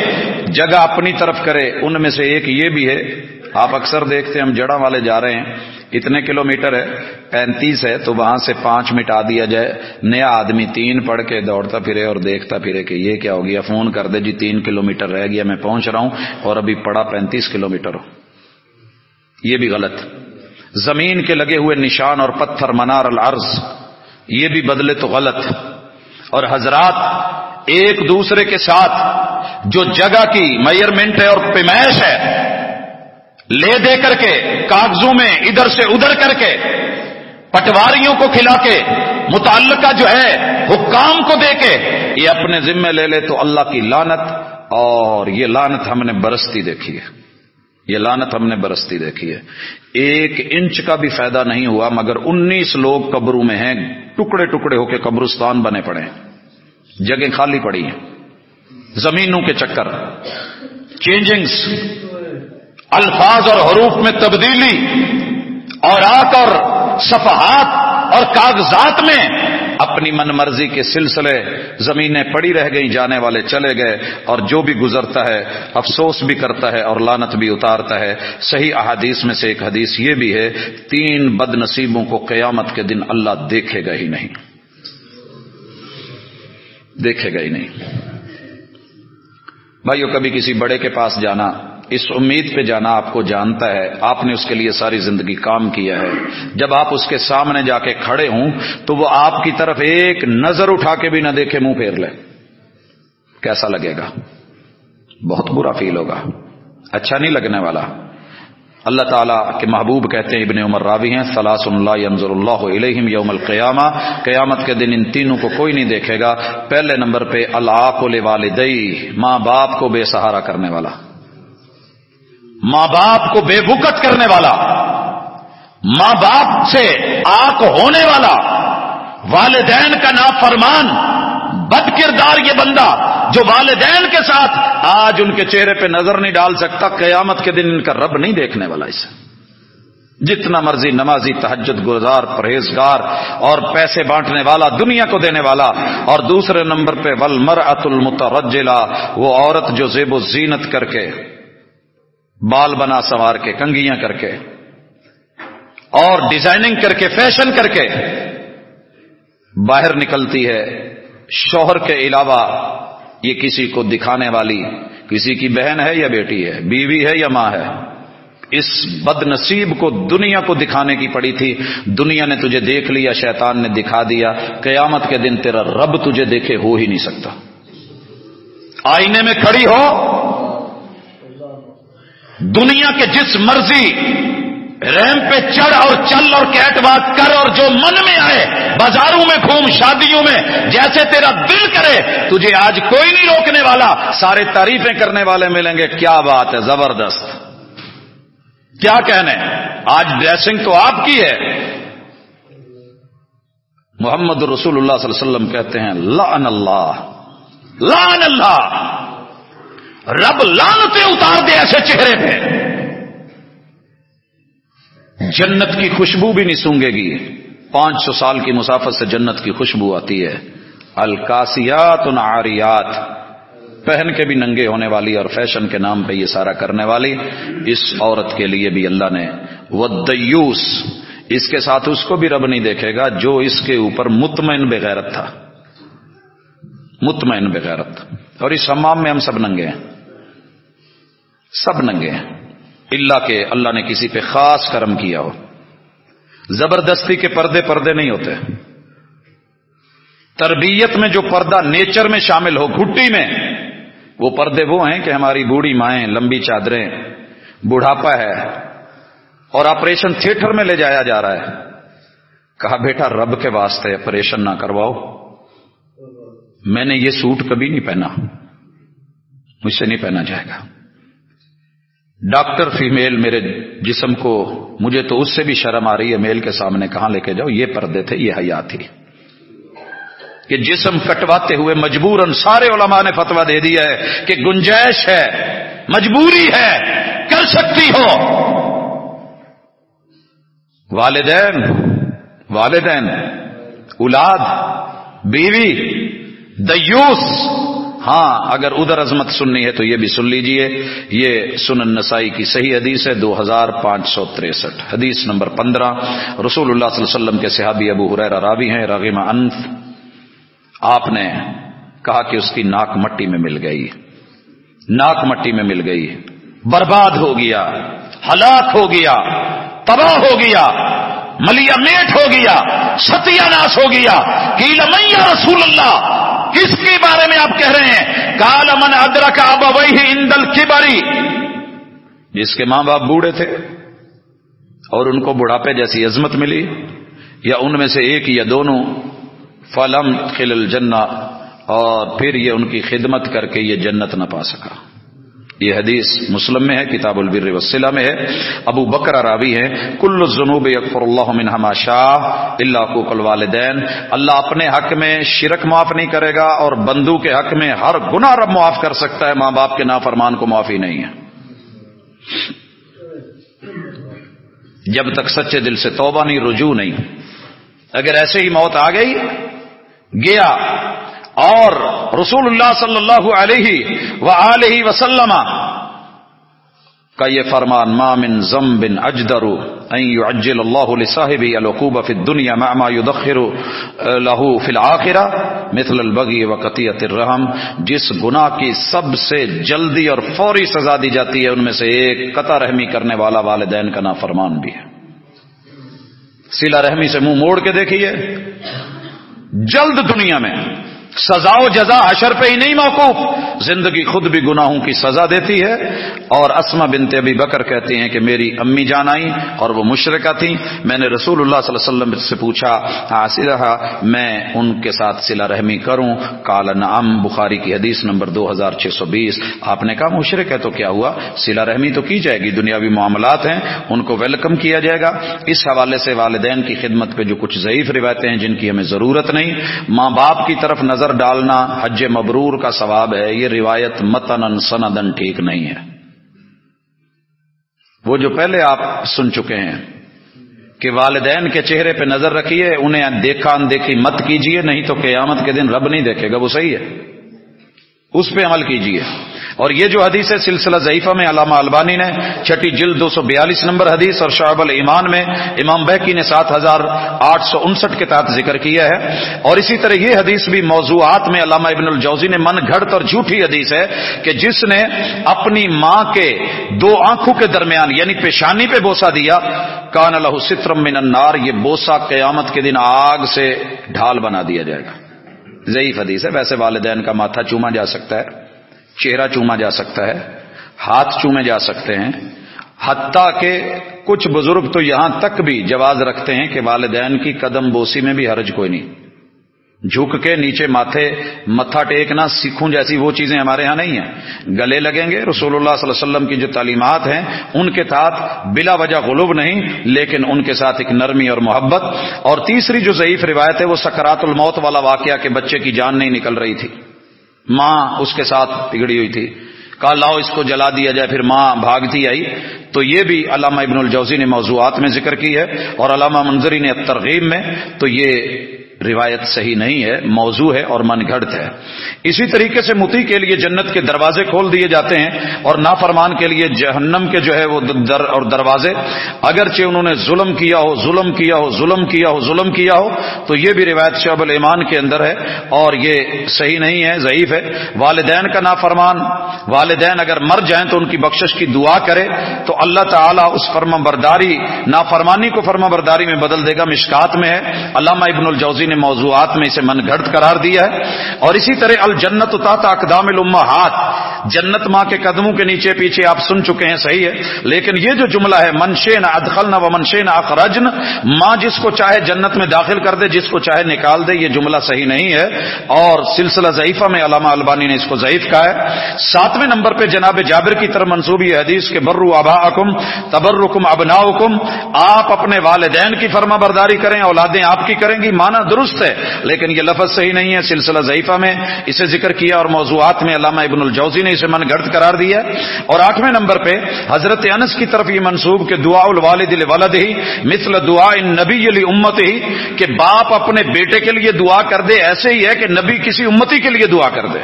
جگہ اپنی طرف کرے۔ ان میں سے ایک یہ بھی ہے آپ اکثر دیکھتے ہیں، ہم جڑا والے جا رہے ہیں، اتنے کلو میٹر ہے، پینتیس ہے، تو وہاں سے پانچ مٹا دیا جائے۔ نیا آدمی تین پڑھ کے دوڑتا پھرے اور دیکھتا پھرے کہ یہ کیا ہو گیا۔ فون کر دے جی تین کلو میٹر رہ گیا، میں پہنچ رہا ہوں اور ابھی پڑا پینتیس کلو میٹر ہو۔ یہ بھی غلط۔ زمین کے لگے ہوئے نشان اور پتھر، منار الارض یہ بھی بدلے تو غلط۔ اور حضرات ایک دوسرے کے ساتھ، جو جگہ کی میئرمنٹ ہے اور پیمائش ہے لے دے کر کے، کاغذوں میں ادھر سے ادھر کر کے، پٹواریوں کو کھلا کے، متعلقہ جو ہے، حکام کو دے کے، یہ اپنے ذمے لے لے تو اللہ کی لانت اور یہ لانت ہم نے برستی دیکھی ہے۔ یہ لانت ہم نے برستی دیکھی ہے۔ ایک انچ کا بھی فائدہ نہیں ہوا، مگر انیس لوگ قبروں میں ہیں، ٹکڑے ٹکڑے ہو کے قبرستان بنے پڑے جگہ خالی پڑی ہیں۔ زمینوں کے چکر۔ چینجنگز۔ الفاظ اور حروف میں تبدیلی اور آ کر صفحات اور کاغذات میں اپنی من مرضی کے سلسلے زمینیں پڑی رہ گئی جانے والے چلے گئے اور جو بھی گزرتا ہے، افسوس بھی کرتا ہے اور لانت بھی اتارتا ہے۔ صحیح احادیث میں سے ایک حدیث یہ بھی ہے، تین بد نصیبوں کو قیامت کے دن اللہ دیکھے گا ہی نہیں۔ دیکھے گا ہی نہیں۔ بھائیو، کبھی کسی بڑے کے پاس جانا اس امید پہ جانا آپ کو جانتا ہے، آپ نے اس کے لیے ساری زندگی کام کیا ہے۔ جب آپ اس کے سامنے جا کے کھڑے ہوں، تو وہ آپ کی طرف ایک نظر اٹھا کے بھی نہ دیکھے، منہ پھیر لے۔ کیسا لگے گا؟ بہت برا فیل ہوگا۔ اچھا نہیں لگنے والا۔ اللہ تعالیٰ کے محبوب کہتے ہیں، ابن عمر راوی ہیں سلاس اللہ ینظر اللہ علیہم یوم القیامہ قیامت کے دن ان تینوں کو کوئی نہیں دیکھے گا۔ پہلے نمبر پہ اللہ کو والدئی ماں باپ کو بے سہارا کرنے والا۔ ماں باپ کو بے بکت کرنے والا، ماں باپ سے آک ہونے والا، والدین کا نافرمان بد کردار یہ بندہ جو والدین کے ساتھ آج ان کے چہرے پہ نظر نہیں ڈال سکتا، قیامت کے دن ان کا رب نہیں دیکھنے والا اسے۔ جتنا مرضی نمازی تحجد گزار پرہیزگار اور پیسے بانٹنے والا، دنیا کو دینے والا، اور دوسرے نمبر پہ ول مر وہ عورت جو زیب و زینت کر کے بال بنا سوار کے، کنگیاں کر کے، اور ڈیزائننگ کر کے فیشن کر کے باہر نکلتی ہے۔ شوہر کے علاوہ یہ کسی کو دکھانے والی، کسی کی بہن ہے یا بیٹی ہے، بیوی ہے یا ماں ہے، اس بد نصیب کو دنیا کو دکھانے کی پڑی تھی۔ دنیا نے تجھے دیکھ لیا، شیطان نے دکھا دیا۔ قیامت کے دن تیرا رب تجھے دیکھے ہو ہی نہیں سکتا۔ آئینے میں کھڑی ہو دنیا کے جس مرضی ریم پہ چڑھ اور چل اور کیٹ واک کر اور جو من میں آئے، بازاروں میں گھوم، شادیوں میں، جیسے تیرا دل کرے، تجھے آج کوئی نہیں روکنے والا، سارے تعریفیں کرنے والے ملیں گے، کیا بات ہے، زبردست۔ کیا کہنے؟ آج ڈریسنگ تو آپ کی ہے۔ محمد رسول اللہ صلی اللہ علیہ وسلم کہتے ہیں لان اللہ لان اللہ۔ رب لانتے اتار دے ایسے چہرے پہ۔ جنت کی خوشبو بھی نہیں سونگے گی۔ پانچ سو سال کی مسافت سے جنت کی خوشبو آتی ہے۔ الکاسیات ناریات پہن کے بھی ننگے ہونے والی اور فیشن کے نام پہ یہ سارا کرنے والی۔ اس عورت کے لیے بھی اللہ نے ودیوس اس کے ساتھ اس کو بھی رب نہیں دیکھے گا جو اس کے اوپر مطمئن بغیرت تھا۔ مطمئن بغیرت۔ اور اس امام میں ہم سب ننگے ہیں۔ سب ننگے ہیں۔ اللہ کے، اللہ نے کسی پہ خاص کرم کیا ہو۔ زبردستی کے پردے پردے نہیں ہوتے۔ تربیت میں جو پردہ نیچر میں شامل ہو، گھٹی میں، وہ پردے وہ ہیں کہ ہماری بوڑھی مائیں لمبی چادریں، بڑھاپا ہے اور آپریشن تھیٹر میں لے جایا جا رہا ہے۔ کہا، بیٹا، رب کے واسطے آپریشن نہ کرواؤ۔ میں نے یہ سوٹ کبھی نہیں پہنا۔ مجھ سے نہیں پہنا جائے گا۔ ڈاکٹر فیمیل میرے جسم کو، مجھے تو اس سے بھی شرم آ رہی ہے میل کے سامنے کہاں لے کے جاؤ؟ یہ پردے تھے، یہ حیا تھی۔ کہ جسم کٹواتے ہوئے مجبور سارے علماء نے فتوا دے دیا ہے کہ گنجائش ہے، مجبوری ہے، کر سکتی ہو۔ والدین والدین، اولاد، بیوی، دیوس ہاں اگر ادھر عظمت سننی ہے تو یہ بھی سن لیجیے، یہ سنن نسائی کی صحیح حدیث ہے، دو ہزار پانچ سو تریسٹھ، حدیث نمبر پندرہ۔ رسول اللہ صلی اللہ علیہ وسلم کے صحابی ابو حریر راوی ہیں، رغیم انف۔ آپ نے کہا کہ اس کی ناک مٹی میں مل گئی۔ ناک مٹی میں مل گئی۔ برباد ہو گیا، ہلاک ہو گیا، تباہ ہو گیا۔ ملیا میٹ ہو گیا، ستیہ ناش ہو گیا۔ کہ رسول اللہ؟ کس کے بارے میں آپ کہہ رہے ہیں؟ کال امن ادرک آبا وہی اندل کی باری جس کے ماں باپ بوڑھے تھے اور ان کو بڑھاپے جیسی عظمت ملی، یا ان میں سے ایک یا دونوں، فلم خل الجنہ، اور پھر یہ ان کی خدمت کر کے یہ جنت نہ پا سکا۔ یہ حدیث مسلم میں ہے، کتاب البر وسلہ میں ہے۔ ابو بکر راوی ہے کل جنوب اکفر اللہ منہما شاہ اللہ کو کل والدین اللہ اپنے حق میں شرک معاف نہیں کرے گا اور بندو کے حق میں ہر گنا رب معاف کر سکتا ہے۔ ماں باپ کے نافرمان کو معافی نہیں ہے۔ جب تک سچے دل سے توبہ نہیں، رجوع نہیں۔ اگر ایسے ہی موت آ گئی، گیا۔ اور رسول اللہ صلی اللہ علیہ و وسلم کا یہ فرمان مامن زم بن اجدر اجل اللہ صاحب القوب فی دنیا ما يدخر له فی الآخرہ مثل البغی و قطیت الرحم جس گناہ کی سب سے جلدی اور فوری سزا دی جاتی ہے، ان میں سے ایک قطع رحمی کرنے والا والدین کا نافرمان بھی ہے۔ سیلا رحمی سے منہ موڑ کے دیکھیے۔ جلد دنیا میں سزا و جزا حشر پہ ہی نہیں موقوف۔ زندگی خود بھی گناہوں کی سزا دیتی ہے۔ اور اسما بنت ابی بکر کہتی ہیں کہ میری امی جان آئی اور وہ مشرقہ تھیں۔ میں نے رسول اللہ صلی اللہ علیہ وسلم سے پوچھا رہا میں ان کے ساتھ سلا رحمی کروں۔ کال نام بخاری کی حدیث نمبر دو ہزار چھ سو بیس۔ آپ نے کہا مشرق ہے تو کیا ہوا؟ سلا رحمی تو کی جائے گی؟ دنیاوی معاملات ہیں، ان کو ویلکم کیا جائے گا۔ اس حوالے سے والدین کی خدمت پہ جو کچھ ضعیف روایتیں ہیں، جن کی ہمیں ضرورت نہیں، ماں باپ کی طرف نظر نظر ڈالنا حج مبرور کا ثواب ہے، یہ روایت متن سندن ٹھیک نہیں ہے۔ وہ جو پہلے آپ سن چکے ہیں کہ والدین کے چہرے پہ نظر رکھیے، انہیں دیکھا اندیکھی مت کیجیے نہیں تو قیامت کے دن رب نہیں دیکھے گا، وہ صحیح ہے۔ اس پہ عمل کیجیے اور یہ جو حدیث ہے، سلسلہ ضعیفہ میں علامہ البانی نے، چھٹی جلد دو سو بیالیس نمبر حدیث اور شعب الایمان میں امام بحکی نے سات ہزار آٹھ سو انسٹھ کے تحت ذکر کیا ہے۔ اور اسی طرح یہ حدیث بھی موضوعات میں علامہ ابن الجوزی نے من گھڑت اور جھوٹی حدیث ہے کہ جس نے اپنی ماں کے دو آنکھوں کے درمیان یعنی پیشانی پہ بوسا دیا، کان الح سترم من النار، یہ بوسا قیامت کے دن آگ سے ڈھال بنا دیا جائے گا۔ ضعیف حدیث ہے۔ ویسے والدین کا ماتھا چوما جا سکتا ہے، چہرہ چوما جا سکتا ہے، ہاتھ چومے جا سکتے ہیں۔ حتیٰ کہ کچھ بزرگ تو یہاں تک بھی جواز رکھتے ہیں کہ والدین کی قدم بوسی میں بھی حرج کوئی نہیں۔ جھک کے نیچے ماتھے متھا ٹیکنا سیکھوں جیسی وہ چیزیں ہمارے ہاں نہیں ہیں۔ گلے لگیں گے، رسول اللہ صلی اللہ علیہ وسلم کی جو تعلیمات ہیں، ان کے ساتھ بلا وجہ غلوب نہیں، لیکن ان کے ساتھ ایک نرمی اور محبت۔ اور تیسری جو ضعیف روایت ہے، وہ سکرات الموت والا واقعہ کہ بچے کی جان نہیں نکل رہی تھی۔ ماں اس کے ساتھ بگڑی ہوئی تھی۔ کہا لاؤ اس کو جلا دیا جائے، پھر ماں بھاگتی آئی۔ تو یہ بھی علامہ ابن الجوزی نے موضوعات میں ذکر کی ہے، اور علامہ منظری نے ترغیب میں۔ تو یہ روایت صحیح نہیں ہے، موضوع ہے اور من گھڑت ہے۔ اسی طریقے سے متی کے لیے جنت کے دروازے کھول دیے جاتے ہیں اور نافرمان کے لیے جہنم کے جو ہے وہ در اور دروازے۔ اگرچہ انہوں نے ظلم کیا ہو، ظلم کیا ہو، ظلم کیا ہو، ظلم کیا ہو، تو یہ بھی روایت شعب الایمان کے اندر ہے اور یہ صحیح نہیں ہے، ضعیف ہے۔ والدین کا نافرمان، والدین اگر مر جائیں تو ان کی بخشش کی دعا کرے، تو اللہ تعالیٰ اس فرما برداری نافرمانی کو فرما برداری میں بدل دے گا، مشکات میں ہے۔ علامہ ابن الجوزی نے موضوعات میں اسے من گھڑت قرار دیا ہے۔ اور اسی طرح الجنت تاتا اقدام الامہات۔ جنت ماں کے قدموں کے نیچے پیچھے آپ سن چکے ہیں، صحیح ہے۔ لیکن یہ جو جملہ ہے منشے نہ ادخل نہ و منشے نہ اخرجن ماں جس کو چاہے جنت میں داخل کر دے، جس کو چاہے نکال دے، یہ جملہ صحیح نہیں ہے۔ اور سلسلہ ضعیفہ میں علامہ البانی نے اس کو ضعیف کہا ہے۔ ساتویں نمبر پہ جناب جابر کی طرف منصوبی حدیث کے، برو ابا حکم تبرکم ابنا حکم آپ اپنے والدین کی فرما برداری کریں، اولادیں آپ کی کریں گی۔ مانا درست ہے، لیکن یہ لفظ صحیح نہیں ہے، سلسلہ ضعیفہ میں اسے ذکر کیا اور موضوعات میں علامہ ابن الجوزی نے اسے من گرد قرار دیا اور آٹھویں نمبر پہ حضرت انس کی طرف یہ منصوب کہ دعا الوالد ولد ہی مثل دعا ان نبی علی امت ہی کہ باپ اپنے بیٹے کے لیے دعا کر دے، ایسے ہی ہے کہ نبی کسی امتی کے لیے دعا کر دے۔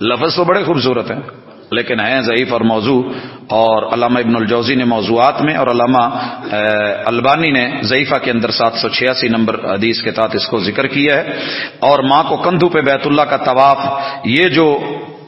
لفظ تو بڑے خوبصورت ہیں۔ لیکن ہیں ضعیف اور موضوع اور علامہ ابن الجوزی نے موضوعات میں اور علامہ البانی نے ضعیفہ کے اندر سات سو چھیاسی نمبر حدیث کے تحت اس کو ذکر کیا ہے۔ اور ماں کو کندھو پہ بیت اللہ کا طواف، یہ جو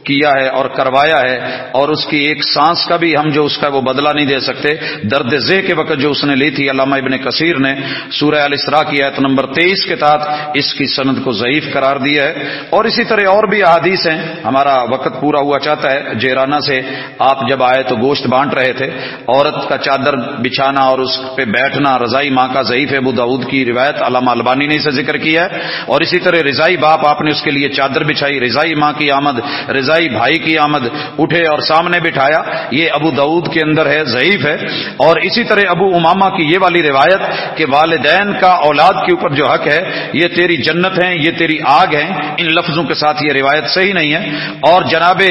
کیا ہے اور کروایا ہے اور اس کی ایک سانس کا بھی ہم جو اس کا وہ بدلہ نہیں دے سکتے۔ درد زے کے وقت جو اس نے لی تھی علامہ ابن کثیر نے سورہ الاسراء کی آیت نمبر تیئیس کے تحت اس کی سند کو ضعیف قرار دیا ہے۔ اور اسی طرح اور بھی احادیث ہیں۔ ہمارا وقت پورا ہوا چاہتا ہے۔ جیرانہ سے آپ جب آئے تو گوشت بانٹ رہے تھے۔ عورت کا چادر بچھانا اور اس پہ بیٹھنا رضائی ماں کا ضعیف ہے۔ ابو کی روایت علامہ البانی نے اسے ذکر کیا ہے۔ اور اسی طرح رضائی باپ آپ نے اس کے لیے چادر بچھائی۔ رضائی ماں کی آمد، رضائی بھائی کی آمد اٹھے اور سامنے بٹھایا۔ یہ ابو دعود کے اندر ہے، ضعیف ہے۔ اور اسی طرح ابو اماما کی یہ والی روایت کہ والدین کا اولاد کے اوپر جو حق ہے، یہ تیری جنت ہے یہ تیری آگ ہے ان لفظوں کے ساتھ یہ روایت صحیح نہیں ہے۔ اور جناب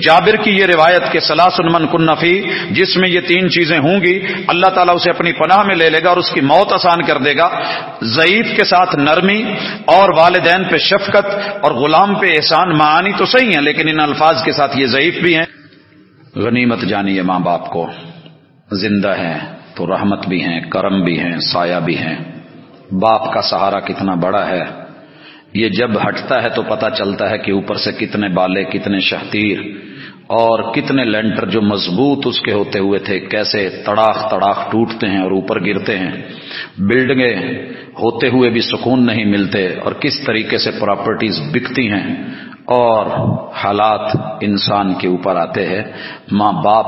جابر کی یہ روایت کے سلاسن کن نفی جس میں یہ تین چیزیں ہوں گی، اللہ تعالیٰ اسے اپنی پناہ میں لے لے گا اور اس کی موت آسان کر دے گا۔ ضعیف کے ساتھ نرمی اور والدین پہ شفقت اور غلام پہ احسان، معانی تو صحیح ہیں، لیکن ان الفاظ کے ساتھ یہ ضعیف بھی ہیں۔ غنیمت جانی ہے ماں باپ کو۔ زندہ ہیں تو رحمت بھی ہیں، کرم بھی ہیں، سایہ بھی ہیں۔ باپ کا سہارا کتنا بڑا ہے۔ یہ جب ہٹتا ہے تو پتہ چلتا ہے کہ اوپر سے کتنے بالے، کتنے شہتیر اور کتنے لینٹر جو مضبوط اس کے ہوتے ہوئے تھے۔ کیسے تڑاخ تڑاخ ٹوٹتے ہیں اور اوپر گرتے ہیں۔ بلڈنگیں ہوتے ہوئے بھی سکون نہیں ملتے اور کس طریقے سے پراپرٹیز بکتی ہیں۔ اور حالات انسان کے اوپر آتے ہیں۔ ماں باپ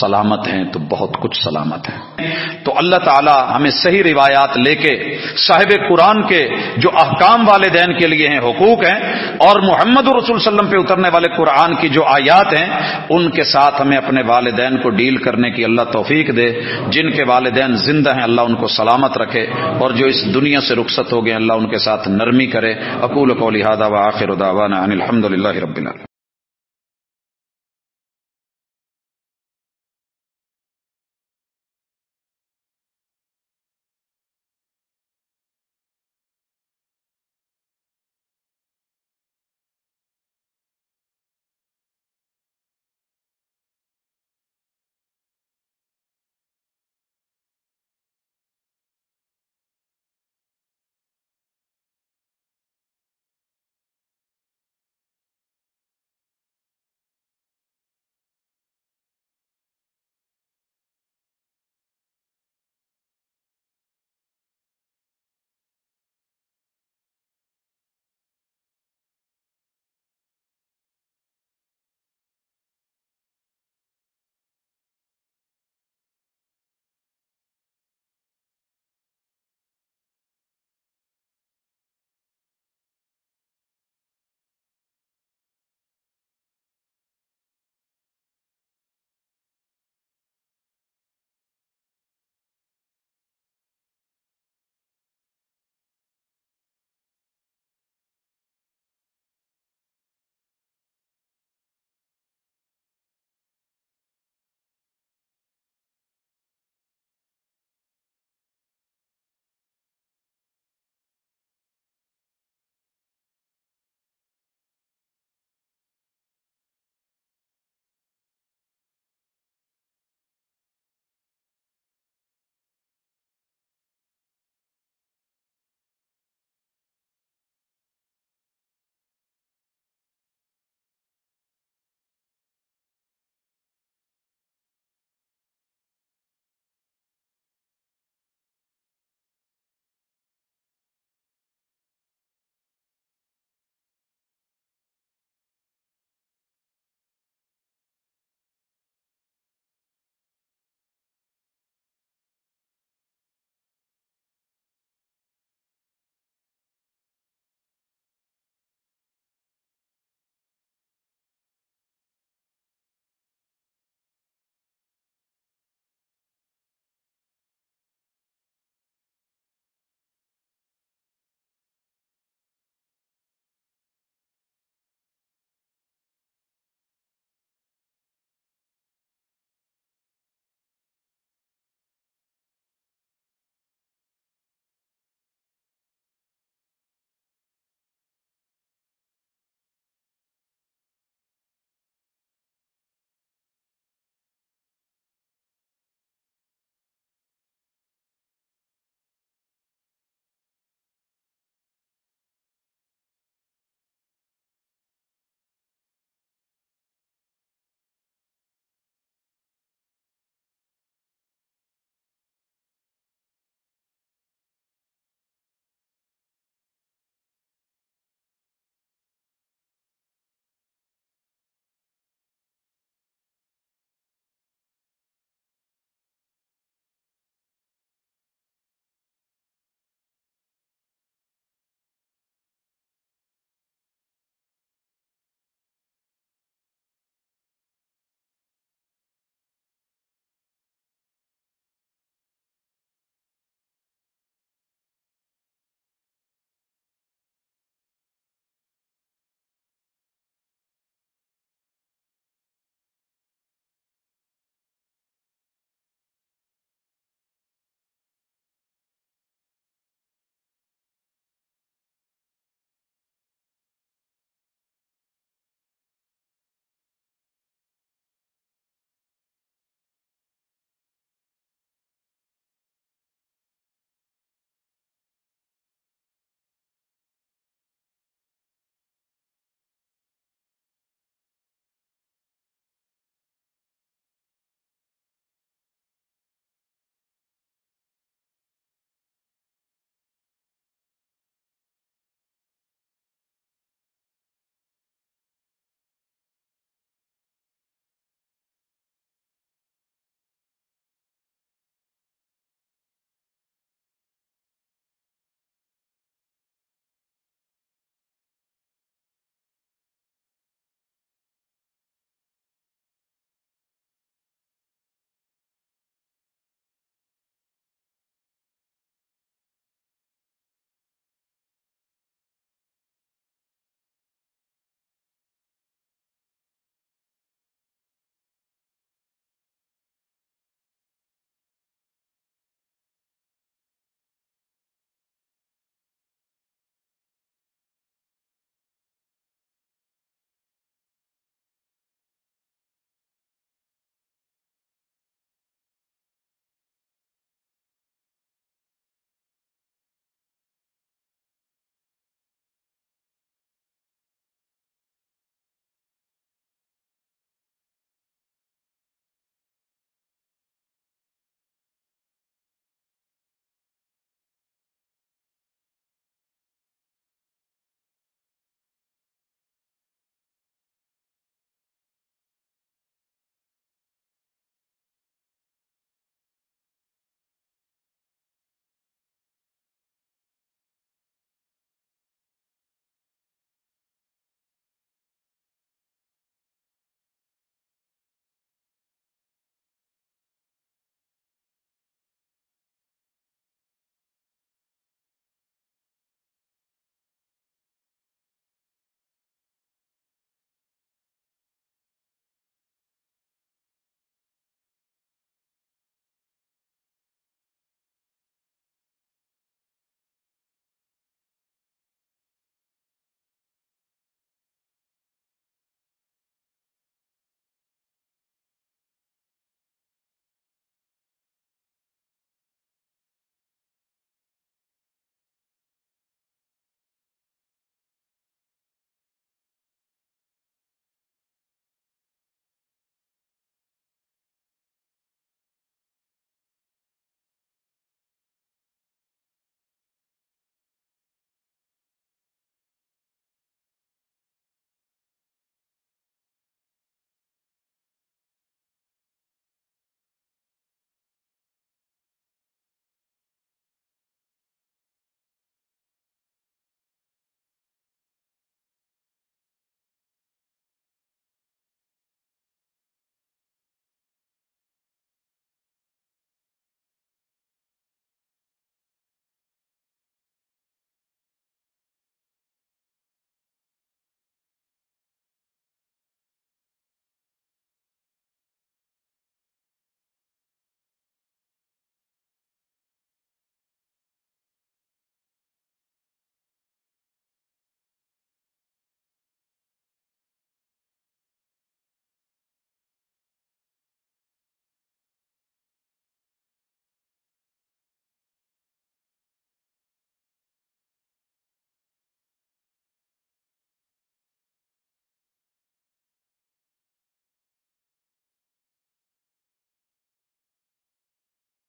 سلامت ہیں تو بہت کچھ سلامت ہے تو اللہ تعالی ہمیں صحیح روایات لے کے صاحب قرآن کے جو احکام والدین کے لیے ہیں، حقوق ہیں، اور محمد رسول وسلم پہ اترنے والے قرآن کی جو آیات ہیں، ان کے ساتھ ہمیں اپنے والدین کو ڈیل کرنے کی اللہ توفیق دے۔ جن کے والدین زندہ ہیں، اللہ ان کو سلامت رکھے۔ اور جو اس دنیا سے رخصت ہو گئے، اللہ ان کے ساتھ نرمی کرے۔ اقول کو لہٰذا و آخر داوانہ الحمد للہ رب اللہ